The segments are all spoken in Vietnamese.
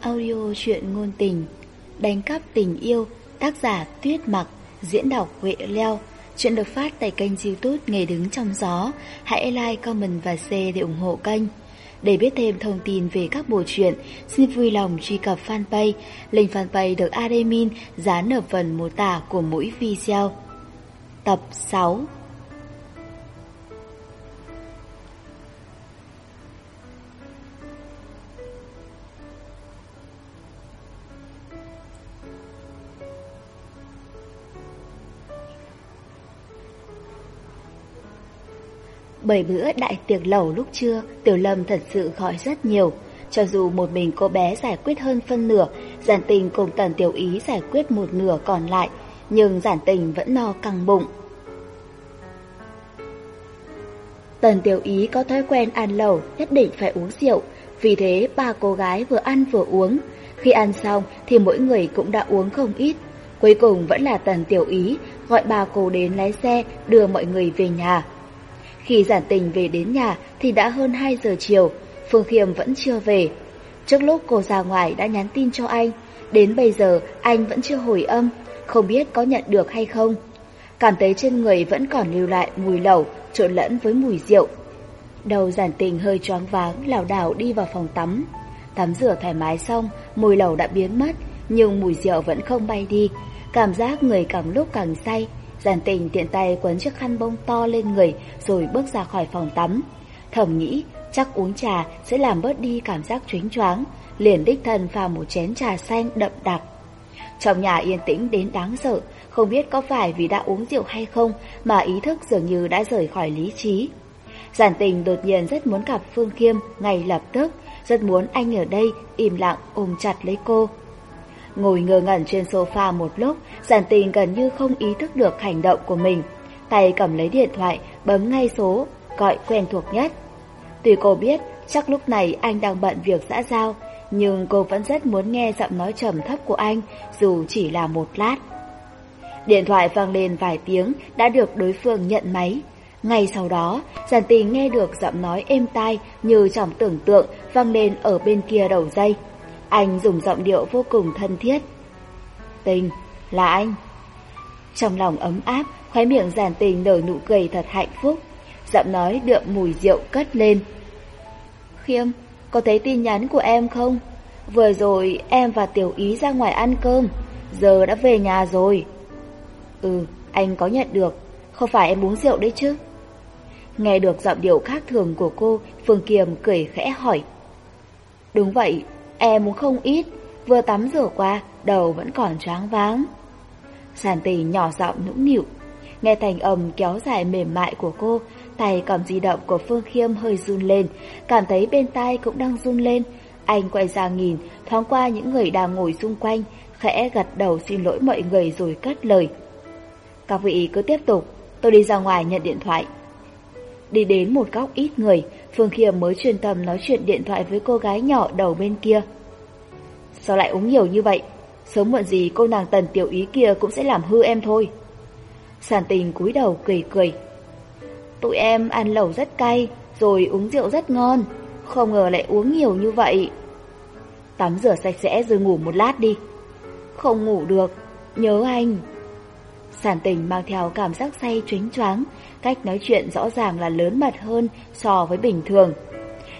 Audio truyện ngôn tình Đánh cắp tình yêu Tác giả Tuyết Mặc Diễn đọc Huệ Leo Chuyện được phát tại kênh youtube Nghề Đứng Trong Gió. Hãy like, comment và share để ủng hộ kênh. Để biết thêm thông tin về các bộ truyện Xin vui lòng truy cập fanpage Link fanpage được admin dán ở phần mô tả của mỗi video. Tập 6 Bởi bữa đại tiệc lẩu lúc trưa, Tiểu Lâm thật sự gọi rất nhiều. Cho dù một mình cô bé giải quyết hơn phân nửa, giản tình cùng tần tiểu ý giải quyết một nửa còn lại, nhưng giản tình vẫn no căng bụng. Tần tiểu ý có thói quen ăn lẩu, nhất định phải uống rượu, vì thế ba cô gái vừa ăn vừa uống. Khi ăn xong thì mỗi người cũng đã uống không ít. Cuối cùng vẫn là tần tiểu ý gọi bà cô đến lái xe đưa mọi người về nhà. Khi giản tình về đến nhà thì đã hơn 2 giờ chiều, Phương Khiêm vẫn chưa về. Trước lúc cô ra ngoài đã nhắn tin cho anh, đến bây giờ anh vẫn chưa hồi âm, không biết có nhận được hay không. Cảm thấy trên người vẫn còn lưu lại mùi lẩu trộn lẫn với mùi rượu. Đầu giản tình hơi choáng váng, lảo đảo đi vào phòng tắm. Tắm rửa thoải mái xong, mùi lẩu đã biến mất, nhưng mùi rượu vẫn không bay đi. Cảm giác người càng lúc càng say, Giản tình tiện tay quấn chiếc khăn bông to lên người rồi bước ra khỏi phòng tắm. Thầm nghĩ chắc uống trà sẽ làm bớt đi cảm giác chuyến choáng, liền đích thân pha một chén trà xanh đậm đặc. Trong nhà yên tĩnh đến đáng sợ, không biết có phải vì đã uống rượu hay không mà ý thức dường như đã rời khỏi lý trí. Giản tình đột nhiên rất muốn gặp Phương Khiêm ngay lập tức, rất muốn anh ở đây im lặng ôm chặt lấy cô. Ngồi ngơ ngẩn trên sofa một lúc, giản tình gần như không ý thức được hành động của mình. Tay cầm lấy điện thoại, bấm ngay số, gọi quen thuộc nhất. Tuy cô biết chắc lúc này anh đang bận việc xã giao, nhưng cô vẫn rất muốn nghe giọng nói trầm thấp của anh dù chỉ là một lát. Điện thoại vang lên vài tiếng đã được đối phương nhận máy. Ngay sau đó, Giản Tình nghe được giọng nói êm tai như trong tưởng tượng vang lên ở bên kia đầu dây. Anh dùng giọng điệu vô cùng thân thiết. Tình, là anh. Trong lòng ấm áp, khóe miệng giản tình nở nụ cười thật hạnh phúc. Giọng nói đượm mùi rượu cất lên. Khiêm, có thấy tin nhắn của em không? Vừa rồi em và Tiểu Ý ra ngoài ăn cơm, giờ đã về nhà rồi. Ừ, anh có nhận được, không phải em uống rượu đấy chứ? Nghe được giọng điệu khác thường của cô, Phương Kiềm cười khẽ hỏi. Đúng vậy, em uống không ít, vừa tắm rửa qua, đầu vẫn còn tráng váng. Sàn tỷ nhỏ giọng nũng nịu, nghe thành âm kéo dài mềm mại của cô, tay cầm di động của Phương Khiêm hơi run lên, cảm thấy bên tai cũng đang run lên. Anh quay ra nhìn, thoáng qua những người đang ngồi xung quanh, khẽ gật đầu xin lỗi mọi người rồi cất lời. Các vị cứ tiếp tục, tôi đi ra ngoài nhận điện thoại. Đi đến một góc ít người, Phương Khiêm mới chuyên tâm nói chuyện điện thoại với cô gái nhỏ đầu bên kia. Sao lại uống nhiều như vậy? Sớm muộn gì cô nàng tần tiểu ý kia cũng sẽ làm hư em thôi. Sản tình cúi đầu cười cười. Tụi em ăn lẩu rất cay, rồi uống rượu rất ngon, không ngờ lại uống nhiều như vậy. Tắm rửa sạch sẽ rồi ngủ một lát đi. Không ngủ được, nhớ anh. Sản tình mang theo cảm giác say chuyến choáng, cách nói chuyện rõ ràng là lớn mật hơn so với bình thường.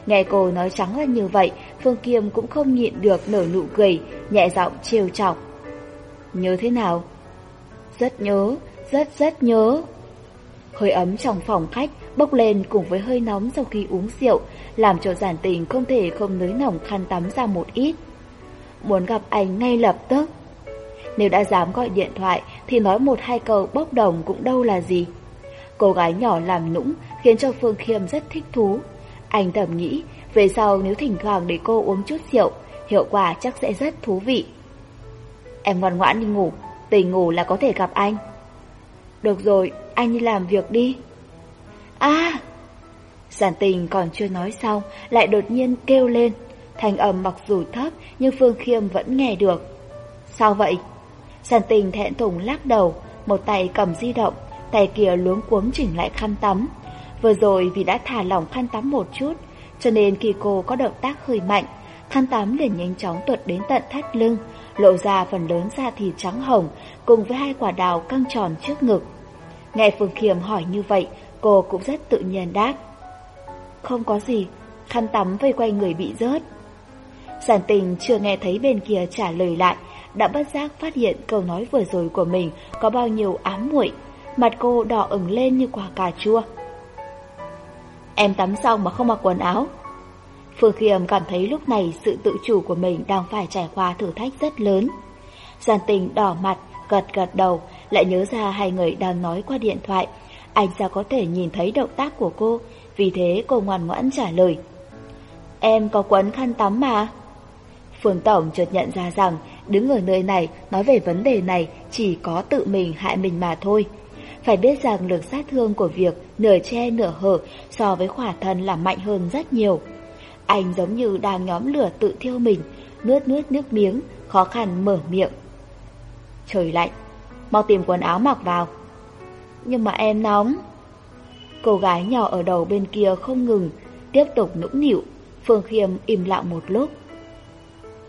Nghe cô nói trắng ra như vậy, Phương Kiêm cũng không nhịn được nở nụ cười, nhẹ giọng trêu chọc. Nhớ thế nào? Rất nhớ, rất rất nhớ. Hơi ấm trong phòng khách bốc lên cùng với hơi nóng sau khi uống rượu, làm cho giản tình không thể không nới lỏng khăn tắm ra một ít. Muốn gặp anh ngay lập tức. Nếu đã dám gọi điện thoại thì nói một hai câu bốc đồng cũng đâu là gì. Cô gái nhỏ làm nũng khiến cho Phương Khiêm rất thích thú. Anh thầm nghĩ, về sau nếu thỉnh thoảng để cô uống chút rượu, hiệu quả chắc sẽ rất thú vị. Em ngoan ngoãn đi ngủ, tỉnh ngủ là có thể gặp anh. Được rồi, anh đi làm việc đi. À! Giản tình còn chưa nói xong, lại đột nhiên kêu lên. Thành âm mặc dù thấp, nhưng Phương Khiêm vẫn nghe được. Sao vậy? Giản tình thẹn thùng lắc đầu, một tay cầm di động, tay kia luống cuống chỉnh lại khăn tắm. Vừa rồi vì đã thả lỏng khăn tắm một chút, cho nên khi cô có động tác hơi mạnh, khăn tắm liền nhanh chóng tuột đến tận thắt lưng, lộ ra phần lớn da thịt trắng hồng cùng với hai quả đào căng tròn trước ngực. Nghe Phương Khiêm hỏi như vậy, cô cũng rất tự nhiên đáp. Không có gì, khăn tắm vây quay người bị rớt. Giản tình chưa nghe thấy bên kia trả lời lại, đã bất giác phát hiện câu nói vừa rồi của mình có bao nhiêu ám muội Mặt cô đỏ ửng lên như quả cà chua. Em tắm xong mà không mặc quần áo. Phương Khiêm cảm thấy lúc này sự tự chủ của mình đang phải trải qua thử thách rất lớn. Giàn tình đỏ mặt, gật gật đầu Lại nhớ ra hai người đang nói qua điện thoại. Anh sao có thể nhìn thấy động tác của cô? Vì thế cô ngoan ngoãn trả lời. Em có quấn khăn tắm mà. Phương Tổng chợt nhận ra rằng đứng ở nơi này nói về vấn đề này chỉ có tự mình hại mình mà thôi. Phải biết rằng lực sát thương của việc nửa che nửa hở so với khỏa thân là mạnh hơn rất nhiều. Anh giống như đang nhóm lửa tự thiêu mình, nuốt nuốt nước miếng, khó khăn mở miệng. Trời lạnh, mau tìm quần áo mặc vào. Nhưng mà em nóng. Cô gái nhỏ ở đầu bên kia không ngừng, tiếp tục nũng nịu. Phương Khiêm im lặng một lúc.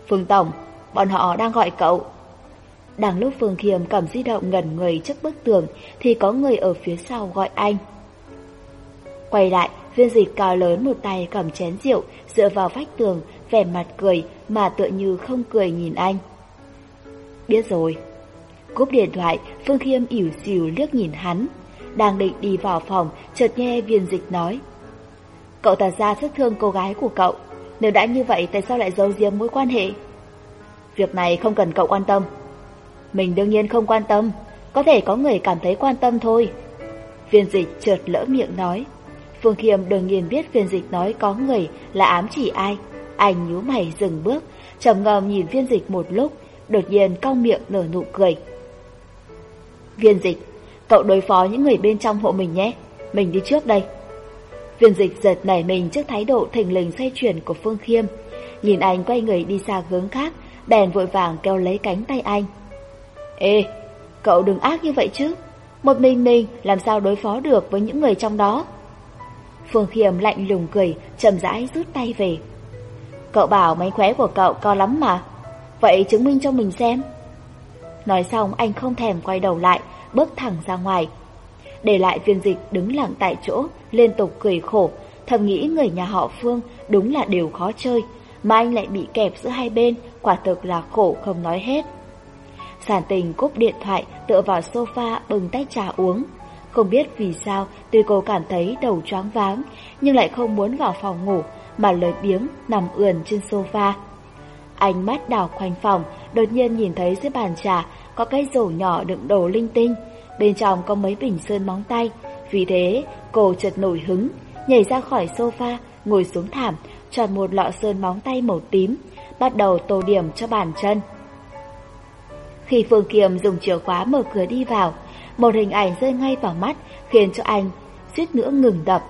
Phương Tổng, bọn họ đang gọi cậu. Đang lúc Phương Khiêm cầm di động ngẩn người trước bức tường thì có người ở phía sau gọi anh. Quay lại, viên dịch cao lớn một tay cầm chén rượu dựa vào vách tường, vẻ mặt cười mà tựa như không cười nhìn anh. Biết rồi. Cúp điện thoại, Phương Khiêm ỉu xìu liếc nhìn hắn. Đang định đi vào phòng, chợt nghe viên dịch nói. Cậu ta ra rất thương cô gái của cậu. Nếu đã như vậy tại sao lại giấu giếm mối quan hệ? Việc này không cần cậu quan tâm. Mình đương nhiên không quan tâm, có thể có người cảm thấy quan tâm thôi. Viên dịch chợt lỡ miệng nói. Phương Khiêm đương nhiên biết viên dịch nói có người là ám chỉ ai. Anh nhíu mày dừng bước, trầm ngầm nhìn viên dịch một lúc, đột nhiên cong miệng nở nụ cười. Viên dịch, cậu đối phó những người bên trong hộ mình nhé, mình đi trước đây. Viên dịch giật nảy mình trước thái độ thình lình xoay chuyển của Phương Khiêm. Nhìn anh quay người đi xa hướng khác, bèn vội vàng kéo lấy cánh tay anh. Ê, cậu đừng ác như vậy chứ. Một mình mình làm sao đối phó được với những người trong đó. Phương Khiêm lạnh lùng cười, chậm rãi rút tay về. Cậu bảo mánh khóe của cậu co lắm mà. Vậy chứng minh cho mình xem. Nói xong anh không thèm quay đầu lại, bước thẳng ra ngoài. Để lại viên dịch đứng lặng tại chỗ, liên tục cười khổ, thầm nghĩ người nhà họ Phương đúng là đều khó chơi, mà anh lại bị kẹp giữa hai bên, quả thực là khổ không nói hết. Sản tình cúp điện thoại, tựa vào sofa bừng tách trà uống. Không biết vì sao, tuy cô cảm thấy đầu choáng váng, nhưng lại không muốn vào phòng ngủ, mà lời biếng nằm ườn trên sofa. Ánh mắt đảo quanh phòng, đột nhiên nhìn thấy dưới bàn trà có cái rổ nhỏ đựng đồ linh tinh, bên trong có mấy bình sơn móng tay. Vì thế, cô chợt nổi hứng, nhảy ra khỏi sofa, ngồi xuống thảm, chọn một lọ sơn móng tay màu tím, bắt đầu tô điểm cho bàn chân. Khi Phương Kiềm dùng chìa khóa mở cửa đi vào, một hình ảnh rơi ngay vào mắt khiến cho anh suýt nữa ngừng đập.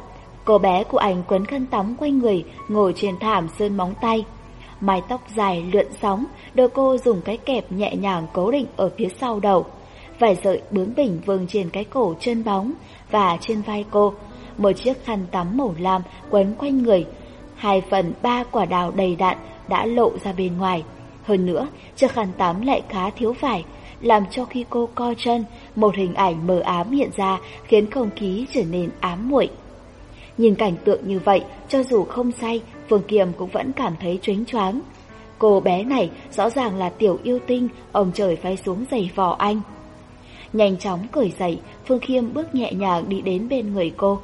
Cô bé của anh quấn khăn tắm quanh người, ngồi trên thảm sơn móng tay. Mái tóc dài lượn sóng, đôi cô dùng cái kẹp nhẹ nhàng cố định ở phía sau đầu. Vải sợi bướng bỉnh vương trên cái cổ chân bóng và trên vai cô. Một chiếc khăn tắm màu lam quấn quanh người. Hai phần ba quả đào đầy đạn đã lộ ra bên ngoài. Hơn nữa, chiếc khăn tắm lại khá thiếu vải, làm cho khi cô co chân, một hình ảnh mờ ám hiện ra khiến không khí trở nên ám muội. Nhìn cảnh tượng như vậy, cho dù không say, Phương Kiềm cũng vẫn cảm thấy choáng choáng. Cô bé này rõ ràng là tiểu yêu tinh, ông trời phái xuống giày vò anh. Nhanh chóng cởi dậy, Phương Khiêm bước nhẹ nhàng đi đến bên người cô.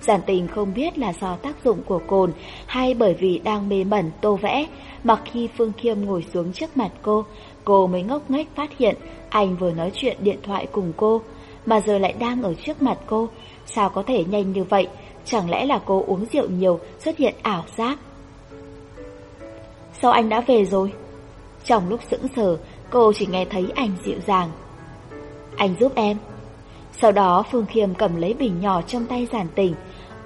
Giản tình không biết là do tác dụng của cồn hay bởi vì đang mê mẩn tô vẽ mà khi Phương Khiêm ngồi xuống trước mặt cô, cô mới ngốc nghếch phát hiện anh vừa nói chuyện điện thoại cùng cô, mà giờ lại đang ở trước mặt cô. Sao có thể nhanh như vậy? Chẳng lẽ là cô uống rượu nhiều xuất hiện ảo giác? Sao anh đã về rồi? Trong lúc sững sờ, cô chỉ nghe thấy anh dịu dàng. Anh giúp em. Sau đó Phương Khiêm cầm lấy bình nhỏ trong tay giản tình,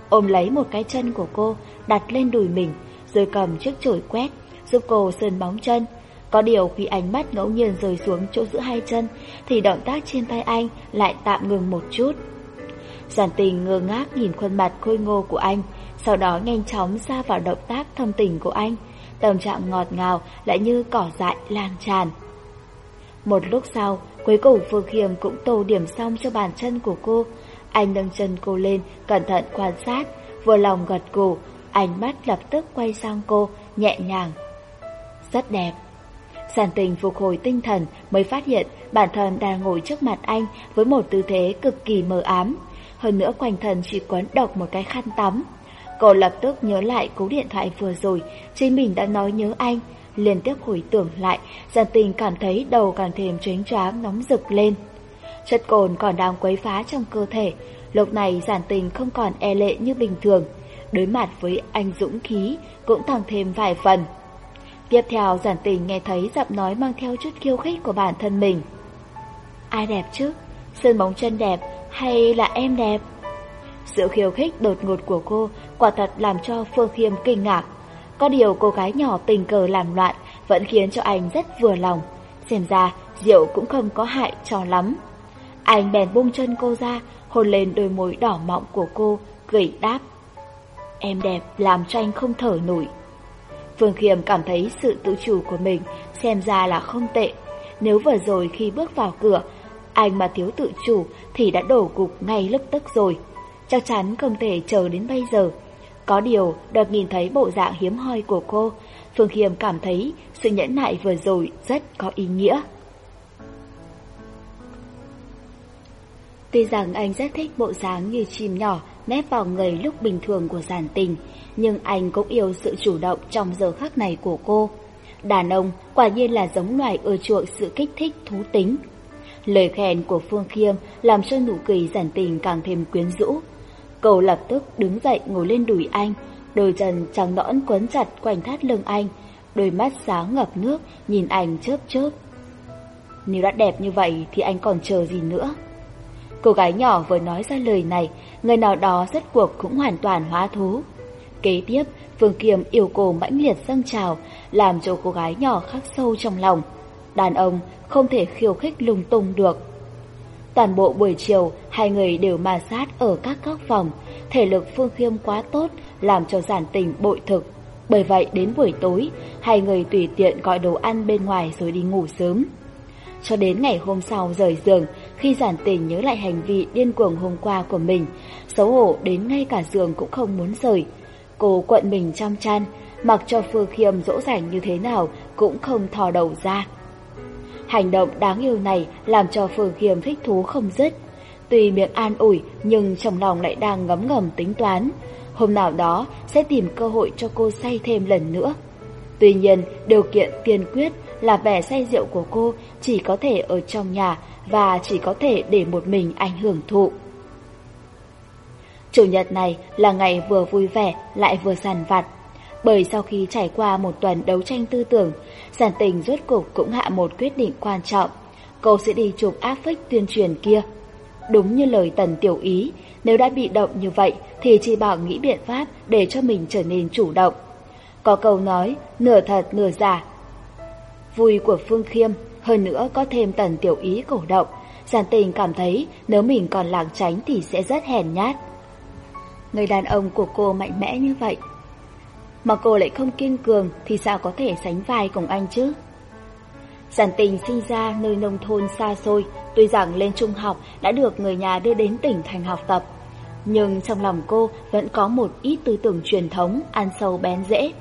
ôm lấy một cái chân của cô, đặt lên đùi mình, rồi cầm chiếc chổi quét, giúp cô sơn bóng chân. Có điều khi ánh mắt ngẫu nhiên rời xuống chỗ giữa hai chân thì động tác trên tay anh lại tạm ngừng một chút. Giản tình ngơ ngác nhìn khuôn mặt khôi ngô của anh, sau đó nhanh chóng ra vào động tác thâm tình của anh, tâm trạng ngọt ngào lại như cỏ dại lan tràn. Một lúc sau, cuối cùng Phương Khiêm cũng tô điểm xong cho bàn chân của cô. Anh nâng chân cô lên, cẩn thận quan sát, vừa lòng gật gù, ánh mắt lập tức quay sang cô, nhẹ nhàng rất đẹp. Giản tình phục hồi tinh thần mới phát hiện bản thân đang ngồi trước mặt anh với một tư thế cực kỳ mờ ám. Hơn nữa quanh thần chỉ quấn độc một cái khăn tắm. Cô lập tức nhớ lại cú điện thoại vừa rồi, chính mình đã nói nhớ anh. Liên tiếp hồi tưởng lại, giản tình cảm thấy đầu càng thêm chánh choáng nóng rực lên. Chất cồn còn đang quấy phá trong cơ thể, lúc này giản tình không còn e lệ như bình thường. Đối mặt với anh dũng khí cũng tăng thêm vài phần. Tiếp theo giản tình nghe thấy giọng nói mang theo chút khiêu khích của bản thân mình. Ai đẹp chứ? Sơn bóng chân đẹp hay là em đẹp? Sự khiêu khích đột ngột của cô quả thật làm cho Phương Khiêm kinh ngạc. Có điều cô gái nhỏ tình cờ làm loạn vẫn khiến cho anh rất vừa lòng. Xem ra rượu cũng không có hại cho lắm. Anh bèn buông chân cô ra, hôn lên đôi môi đỏ mọng của cô, cười đáp. Em đẹp làm cho anh không thở nổi. Phương Khiêm cảm thấy sự tự chủ của mình xem ra là không tệ. Nếu vừa rồi khi bước vào cửa, anh mà thiếu tự chủ thì đã đổ gục ngay lúc tức rồi. Chắc chắn không thể chờ đến bây giờ. Có điều, đợt nhìn thấy bộ dạng hiếm hoi của cô, Phương Khiêm cảm thấy sự nhẫn nại vừa rồi rất có ý nghĩa. Tuy rằng anh rất thích bộ dáng như chim nhỏ nép vào người lúc bình thường của giản tình, nhưng anh cũng yêu sự chủ động trong giờ khắc này của cô. Đàn ông quả nhiên là giống loài ưa chuộng sự kích thích thú tính. Lời khen của Phương Khiêm làm cho nụ cười giản tình càng thêm quyến rũ. Cậu lập tức đứng dậy ngồi lên đùi anh, đôi chân trắng nõn quấn chặt quanh thắt lưng anh, đôi mắt sáng ngập nước nhìn anh chớp chớp. Nếu đã đẹp như vậy thì anh còn chờ gì nữa? Cô gái nhỏ vừa nói ra lời này, người nào đó rất cuộc cũng hoàn toàn hóa thú. Kế tiếp, Phương Kiềm yêu cầu mãnh liệt dâng trào, làm cho cô gái nhỏ khắc sâu trong lòng. Đàn ông không thể khiêu khích lung tung được. Toàn bộ buổi chiều, hai người đều ma sát ở các góc phòng. Thể lực Phương Khiêm quá tốt, làm cho giản tình bội thực. Bởi vậy đến buổi tối, hai người tùy tiện gọi đồ ăn bên ngoài rồi đi ngủ sớm. Cho đến ngày hôm sau rời giường, khi giản tình nhớ lại hành vi điên cuồng hôm qua của mình, xấu hổ đến ngay cả giường cũng không muốn rời. Cô quận mình trong chăn, mặc cho Phương Khiêm dỗ dành như thế nào cũng không thò đầu ra. Hành động đáng yêu này làm cho Phương Khiêm thích thú không dứt. Tuy miệng an ủi nhưng trong lòng lại đang ngấm ngầm tính toán. Hôm nào đó sẽ tìm cơ hội cho cô say thêm lần nữa. Tuy nhiên, điều kiện tiên quyết là vẻ say rượu của cô chỉ có thể ở trong nhà và chỉ có thể để một mình anh hưởng thụ. Chủ nhật này là ngày vừa vui vẻ lại vừa sàn vặt. Bởi sau khi trải qua một tuần đấu tranh tư tưởng, giản tình rốt cục cũng hạ một quyết định quan trọng. Cô sẽ đi chụp áp phích tuyên truyền kia. Đúng như lời tần tiểu ý, nếu đã bị động như vậy thì chỉ bảo nghĩ biện pháp để cho mình trở nên chủ động. Có câu nói, nửa thật nửa giả. Vui của Phương Khiêm, hơn nữa có thêm tần tiểu ý cổ động. Giản tình cảm thấy nếu mình còn lảng tránh thì sẽ rất hèn nhát. Người đàn ông của cô mạnh mẽ như vậy. Mà cô lại không kiên cường Thì sao có thể sánh vai cùng anh chứ? Giản tình sinh ra nơi nông thôn xa xôi Tuy rằng lên trung học Đã được người nhà đưa đến tỉnh thành học tập. Nhưng trong lòng cô Vẫn có một ít tư tưởng truyền thống Ăn sâu bén dễ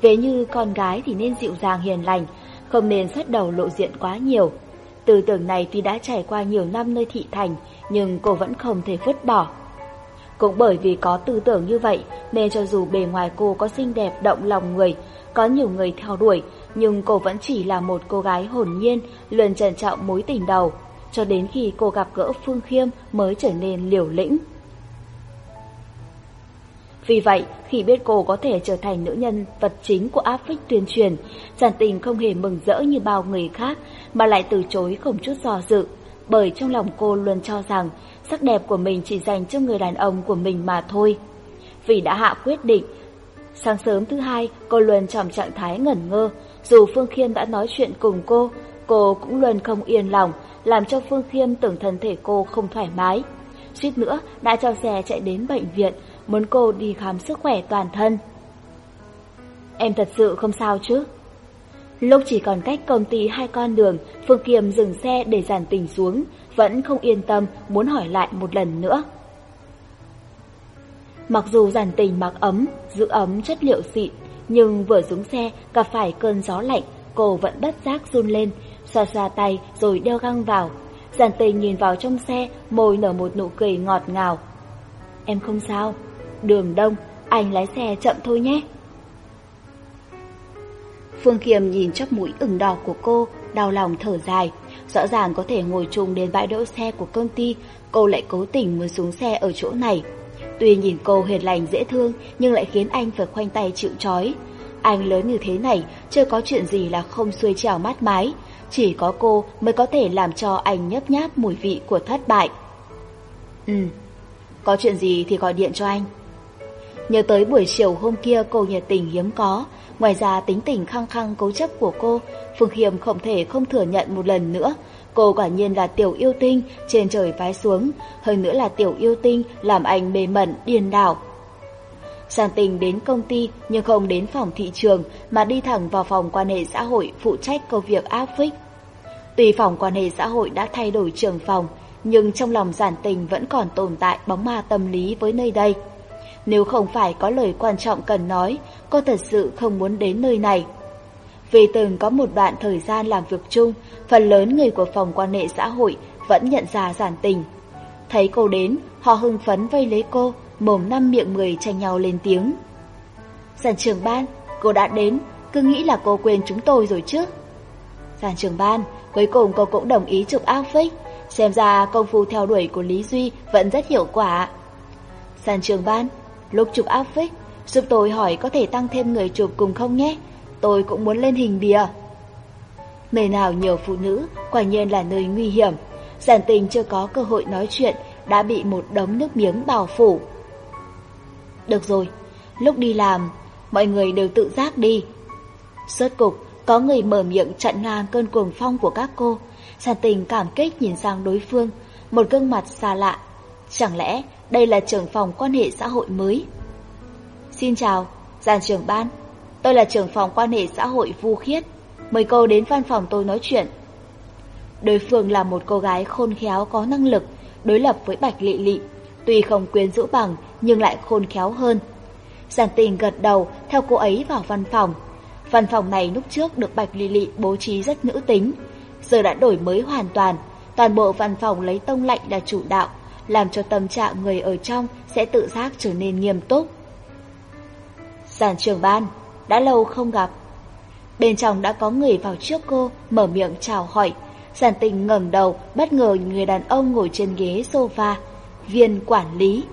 Vế như con gái thì nên dịu dàng hiền lành Không nên xuất đầu lộ diện quá nhiều. Tư tưởng này tuy đã trải qua nhiều năm nơi thị thành, nhưng cô vẫn không thể vứt bỏ. Cũng bởi vì có tư tưởng như vậy nên cho dù bề ngoài cô có xinh đẹp động lòng người, có nhiều người theo đuổi, nhưng cô vẫn chỉ là một cô gái hồn nhiên, luôn trần trọng mối tình đầu, cho đến khi cô gặp gỡ Phương Khiêm mới trở nên liều lĩnh. Vì vậy, khi biết cô có thể trở thành nữ nhân vật chính của áp phích tuyên truyền, giản tình không hề mừng rỡ như bao người khác mà lại từ chối không chút do dự, bởi trong lòng cô luôn cho rằng sắc đẹp của mình chỉ dành cho người đàn ông của mình mà thôi. Vì đã hạ quyết định, sáng sớm thứ hai cô luôn trong trạng thái ngẩn ngơ, dù Phương Khiêm đã nói chuyện cùng cô, cô cũng luôn không yên lòng, làm cho Phương Khiêm tưởng thân thể cô không thoải mái. Suýt nữa đã cho xe chạy đến bệnh viện, muốn cô đi khám sức khỏe toàn thân. Em thật sự không sao chứ? Lúc chỉ còn cách công ty hai con đường, Phương Kiềm dừng xe để giản tình xuống, vẫn không yên tâm muốn hỏi lại một lần nữa. Mặc dù giản tình mặc ấm, giữ ấm chất liệu xịn, nhưng vừa xuống xe gặp phải cơn gió lạnh, cô vẫn bất giác run lên, xoa xoa tay rồi đeo găng vào. Giản tình nhìn vào trong xe, môi nở một nụ cười ngọt ngào. Em không sao, đường đông, anh lái xe chậm thôi nhé. Phương Kiềm nhìn chóp mũi ửng đỏ của cô, đau lòng thở dài rõ ràng có thể ngồi chung đến bãi đỗ xe của công ty, cô lại cố tình muốn xuống xe ở chỗ này. Tuy nhìn cô hiền lành dễ thương nhưng lại khiến anh phải khoanh tay chịu chói. Anh lớn như thế này, chưa có chuyện gì là không xuôi trèo mát mái. Chỉ có cô mới có thể làm cho anh nhấp nháp mùi vị của thất bại. Ừ, có chuyện gì thì gọi điện cho anh. Nhớ tới buổi chiều hôm kia cô nhiệt tình hiếm có, ngoài ra tính tình khăng khăng cố chấp của cô Phương Khiêm không thể không thừa nhận một lần nữa. Cô quả nhiên là tiểu yêu tinh trên trời phái xuống, hơn nữa là tiểu yêu tinh làm anh mê mẩn, điên đảo. Giàn tình đến công ty nhưng không đến phòng thị trường mà đi thẳng vào phòng quan hệ xã hội phụ trách công việc áp phích. Tùy phòng quan hệ xã hội đã thay đổi trường phòng, nhưng trong lòng giản tình vẫn còn tồn tại bóng ma tâm lý với nơi đây. Nếu không phải có lời quan trọng cần nói, cô thật sự không muốn đến nơi này. Vì từng có một đoạn thời gian làm việc chung, phần lớn người của phòng quan hệ xã hội vẫn nhận ra giản tình. Thấy cô đến, họ hưng phấn vây lấy cô, mồm năm miệng mười tranh nhau lên tiếng. Giản trưởng ban, cô đã đến, cứ nghĩ là cô quên chúng tôi rồi chứ. Giản trưởng ban, cuối cùng cô cũng đồng ý chụp outfit, xem ra công phu theo đuổi của Lý Duy vẫn rất hiệu quả. Giản trưởng ban, lúc chụp outfit, giúp tôi hỏi có thể tăng thêm người chụp cùng không nhé, tôi cũng muốn lên hình bìa. Nơi nào nhiều phụ nữ, quả nhiên là nơi nguy hiểm. Giản tình chưa có cơ hội nói chuyện, đã bị một đống nước miếng bào phủ. Được rồi, lúc đi làm, mọi người đều tự giác đi. Suốt cục, có người mở miệng chặn ngang cơn cuồng phong của các cô. Giản tình cảm kích nhìn sang đối phương, một gương mặt xa lạ. Chẳng lẽ đây là trưởng phòng quan hệ xã hội mới? Xin chào, giàn trưởng ban. Tôi là trưởng phòng quan hệ xã hội Vu Khiết, mời cô đến văn phòng tôi nói chuyện. Đối phương là một cô gái khôn khéo có năng lực, đối lập với Bạch Lị Lị, tuy không quyến rũ bằng nhưng lại khôn khéo hơn. Giản tình gật đầu theo cô ấy vào văn phòng. Văn phòng này lúc trước được Bạch Lị Lị bố trí rất nữ tính, giờ đã đổi mới hoàn toàn, toàn bộ văn phòng lấy tông lạnh là chủ đạo, làm cho tâm trạng người ở trong sẽ tự giác trở nên nghiêm túc. Giản trưởng ban, đã lâu không gặp. Bên trong đã có người vào trước cô, mở miệng chào hỏi. Giản tình ngẩng đầu, bất ngờ người đàn ông ngồi trên ghế sofa, viên quản lý.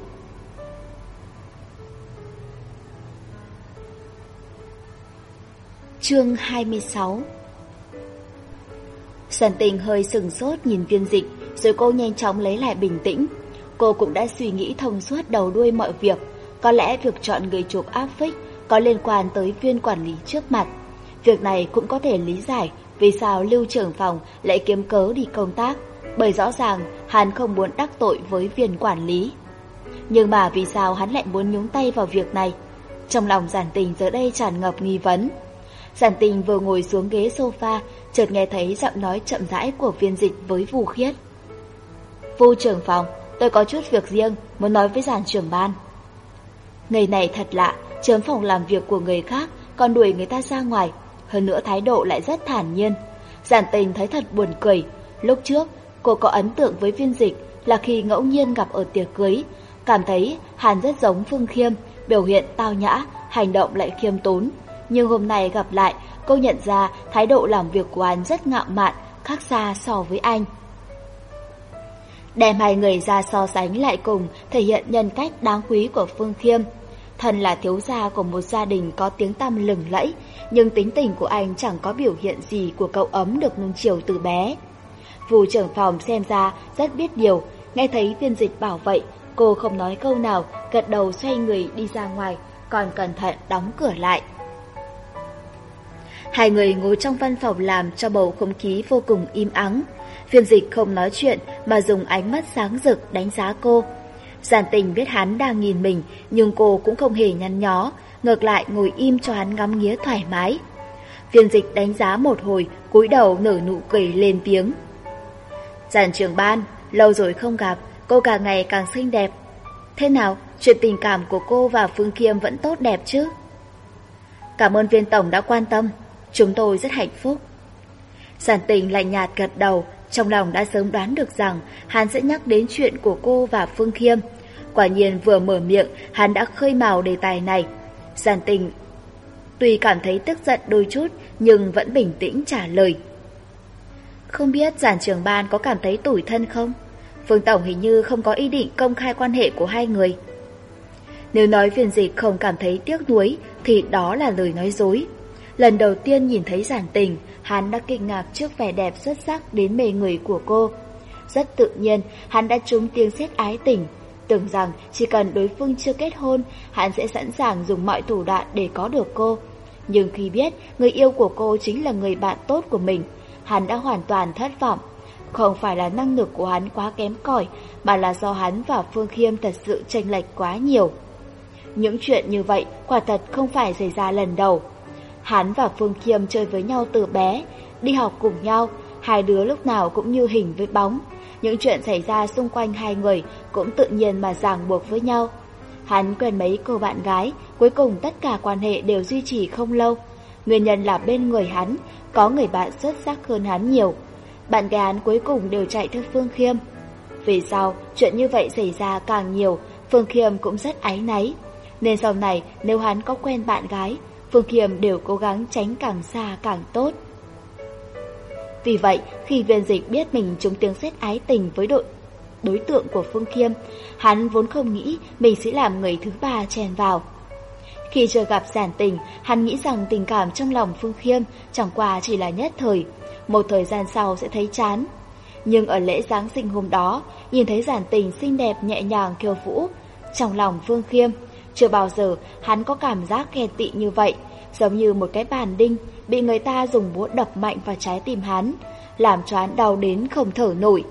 Chương 26 Giản tình hơi sừng sốt nhìn viên dịch, rồi cô nhanh chóng lấy lại bình tĩnh. Cô cũng đã suy nghĩ thông suốt đầu đuôi mọi việc. Có lẽ việc chọn người chụp áp phích có liên quan tới viên quản lý trước mặt. Việc này cũng có thể lý giải vì sao lưu trưởng phòng lại kiếm cớ đi công tác, bởi rõ ràng hắn không muốn đắc tội với viên quản lý. Nhưng mà vì sao hắn lại muốn nhúng tay vào việc này? Trong lòng giản tình giờ đây tràn ngập nghi vấn. Giản tình vừa ngồi xuống ghế sofa, chợt nghe thấy giọng nói chậm rãi của viên dịch với Vu Khiết. Vu trưởng phòng, tôi có chút việc riêng muốn nói với giản trưởng ban. Người này thật lạ, Chấm phòng làm việc của người khác, còn đuổi người ta ra ngoài. Hơn nữa thái độ lại rất thản nhiên. Giản tình thấy thật buồn cười. Lúc trước, cô có ấn tượng với viên dịch là khi ngẫu nhiên gặp ở tiệc cưới. Cảm thấy Hàn rất giống Phương Khiêm, biểu hiện tao nhã, hành động lại khiêm tốn. Nhưng hôm nay gặp lại, cô nhận ra thái độ làm việc của anh rất ngạo mạn, khác xa so với anh. Đem hai người ra so sánh lại cùng thể hiện nhân cách đáng quý của Phương Khiêm. Thần là thiếu gia của một gia đình có tiếng tăm lừng lẫy, nhưng tính tình của anh chẳng có biểu hiện gì của cậu ấm được nuông chiều từ bé. Vụ trưởng phòng xem ra rất biết điều, nghe thấy viên dịch bảo vậy, cô không nói câu nào, gật đầu xoay người đi ra ngoài, còn cẩn thận đóng cửa lại. Hai người ngồi trong văn phòng làm cho bầu không khí vô cùng im ắng. Viên dịch không nói chuyện mà dùng ánh mắt sáng rực đánh giá cô. Giản tình biết hắn đang nhìn mình, nhưng cô cũng không hề nhăn nhó, ngược lại ngồi im cho hắn ngắm nghía thoải mái. Viên dịch đánh giá một hồi, cúi đầu nở nụ cười lên tiếng. Giản trưởng ban, lâu rồi không gặp, cô càng ngày càng xinh đẹp. Thế nào, chuyện tình cảm của cô và Phương Kiêm vẫn tốt đẹp chứ? Cảm ơn viên tổng đã quan tâm, chúng tôi rất hạnh phúc. Giản tình lạnh nhạt gật đầu, trong lòng đã sớm đoán được rằng hắn sẽ nhắc đến chuyện của cô và Phương Khiêm. Quả nhiên vừa mở miệng, hắn đã khơi mào đề tài này. Giàn tình tuy cảm thấy tức giận đôi chút nhưng vẫn bình tĩnh trả lời. Không biết giản trưởng ban có cảm thấy tủi thân không? Phương Tổng hình như không có ý định công khai quan hệ của hai người. Nếu nói phiền dịch không cảm thấy tiếc nuối thì đó là lời nói dối. Lần đầu tiên nhìn thấy giản tình, hắn đã kinh ngạc trước vẻ đẹp xuất sắc đến mê người của cô. Rất tự nhiên, hắn đã trúng tiếng xét ái tình, tưởng rằng chỉ cần đối phương chưa kết hôn, hắn sẽ sẵn sàng dùng mọi thủ đoạn để có được cô. Nhưng khi biết người yêu của cô chính là người bạn tốt của mình, hắn đã hoàn toàn thất vọng. Không phải là năng lực của hắn quá kém cỏi, mà là do hắn và Phương Khiêm thật sự chênh lệch quá nhiều. Những chuyện như vậy quả thật không phải xảy ra lần đầu. Hắn và Phương Kiêm chơi với nhau từ bé, đi học cùng nhau, hai đứa lúc nào cũng như hình với bóng. Những chuyện xảy ra xung quanh hai người cũng tự nhiên mà ràng buộc với nhau. Hắn quen mấy cô bạn gái, cuối cùng tất cả quan hệ đều duy trì không lâu. Nguyên nhân là bên người hắn, có người bạn xuất sắc hơn hắn nhiều. Bạn gái hắn cuối cùng đều chạy theo Phương Khiêm. Vì sao, chuyện như vậy xảy ra càng nhiều, Phương Khiêm cũng rất áy náy. Nên sau này, nếu hắn có quen bạn gái, Phương Thiềm đều cố gắng tránh càng xa càng tốt. Vì vậy, khi viên dịch biết mình trúng tiếng xét ái tình với đội đối tượng của Phương Kiêm, hắn vốn không nghĩ mình sẽ làm người thứ ba chèn vào. Khi chưa gặp giản tình, hắn nghĩ rằng tình cảm trong lòng Phương Kiêm chẳng qua chỉ là nhất thời, một thời gian sau sẽ thấy chán. Nhưng ở lễ Giáng sinh hôm đó, nhìn thấy giản tình xinh đẹp nhẹ nhàng kiều vũ, trong lòng Phương Kiêm. Chưa bao giờ hắn có cảm giác ghen tị như vậy, giống như một cái bàn đinh bị người ta dùng búa đập mạnh vào trái tim hắn, làm cho hắn đau đến không thở nổi.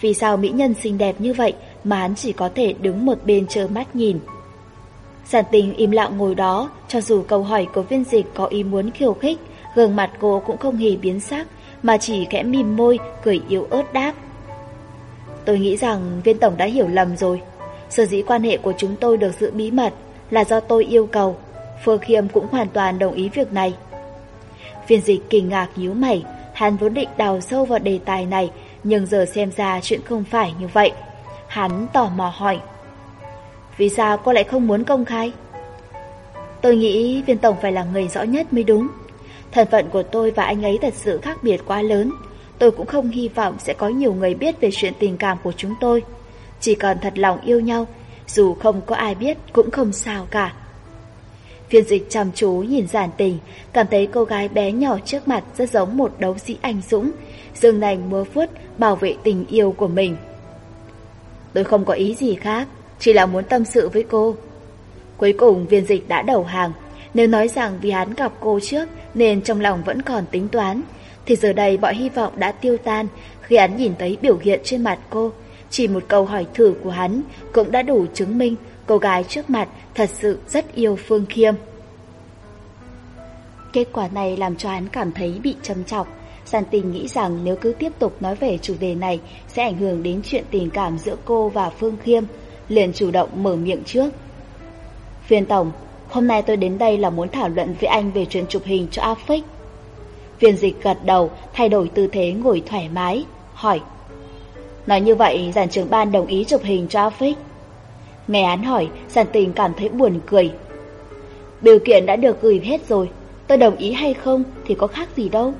Vì sao mỹ nhân xinh đẹp như vậy mà hắn chỉ có thể đứng một bên trơ mắt nhìn? Giản tình im lặng ngồi đó, cho dù câu hỏi của viên dịch có ý muốn khiêu khích, gương mặt cô cũng không hề biến sắc, mà chỉ kẽ mỉm môi, cười yếu ớt đáp. Tôi nghĩ rằng viên tổng đã hiểu lầm rồi. Sở dĩ quan hệ của chúng tôi được giữ bí mật là do tôi yêu cầu. Phương Khiêm cũng hoàn toàn đồng ý việc này. Viên dịch kinh ngạc nhíu mày, hắn vốn định đào sâu vào đề tài này, nhưng giờ xem ra chuyện không phải như vậy. Hắn tò mò hỏi. Vì sao cô lại không muốn công khai? Tôi nghĩ viên tổng phải là người rõ nhất mới đúng. Thần phận của tôi và anh ấy thật sự khác biệt quá lớn. Tôi cũng không hy vọng sẽ có nhiều người biết về chuyện tình cảm của chúng tôi chỉ còn thật lòng yêu nhau, dù không có ai biết cũng không sao cả. Phiên dịch chăm chú nhìn giản tình, cảm thấy cô gái bé nhỏ trước mặt rất giống một đấu sĩ anh dũng, dương nành múa phút bảo vệ tình yêu của mình. Tôi không có ý gì khác, chỉ là muốn tâm sự với cô. Cuối cùng viên dịch đã đầu hàng, nếu nói rằng vì hắn gặp cô trước nên trong lòng vẫn còn tính toán, thì giờ đây mọi hy vọng đã tiêu tan khi hắn nhìn thấy biểu hiện trên mặt cô, chỉ một câu hỏi thử của hắn cũng đã đủ chứng minh cô gái trước mặt thật sự rất yêu Phương Khiêm. Kết quả này làm cho hắn cảm thấy bị châm trọng. Giàn tình nghĩ rằng nếu cứ tiếp tục nói về chủ đề này sẽ ảnh hưởng đến chuyện tình cảm giữa cô và Phương Khiêm, liền chủ động mở miệng trước. Viên Tổng, hôm nay tôi đến đây là muốn thảo luận với anh về chuyện chụp hình cho áp phích. Viên dịch gật đầu, thay đổi tư thế ngồi thoải mái, hỏi. Nói như vậy giản trưởng ban đồng ý chụp hình cho traffic. Nghe án hỏi, giản tình cảm thấy buồn cười. Biểu kiện đã được gửi hết rồi, tôi đồng ý hay không thì có khác gì đâu.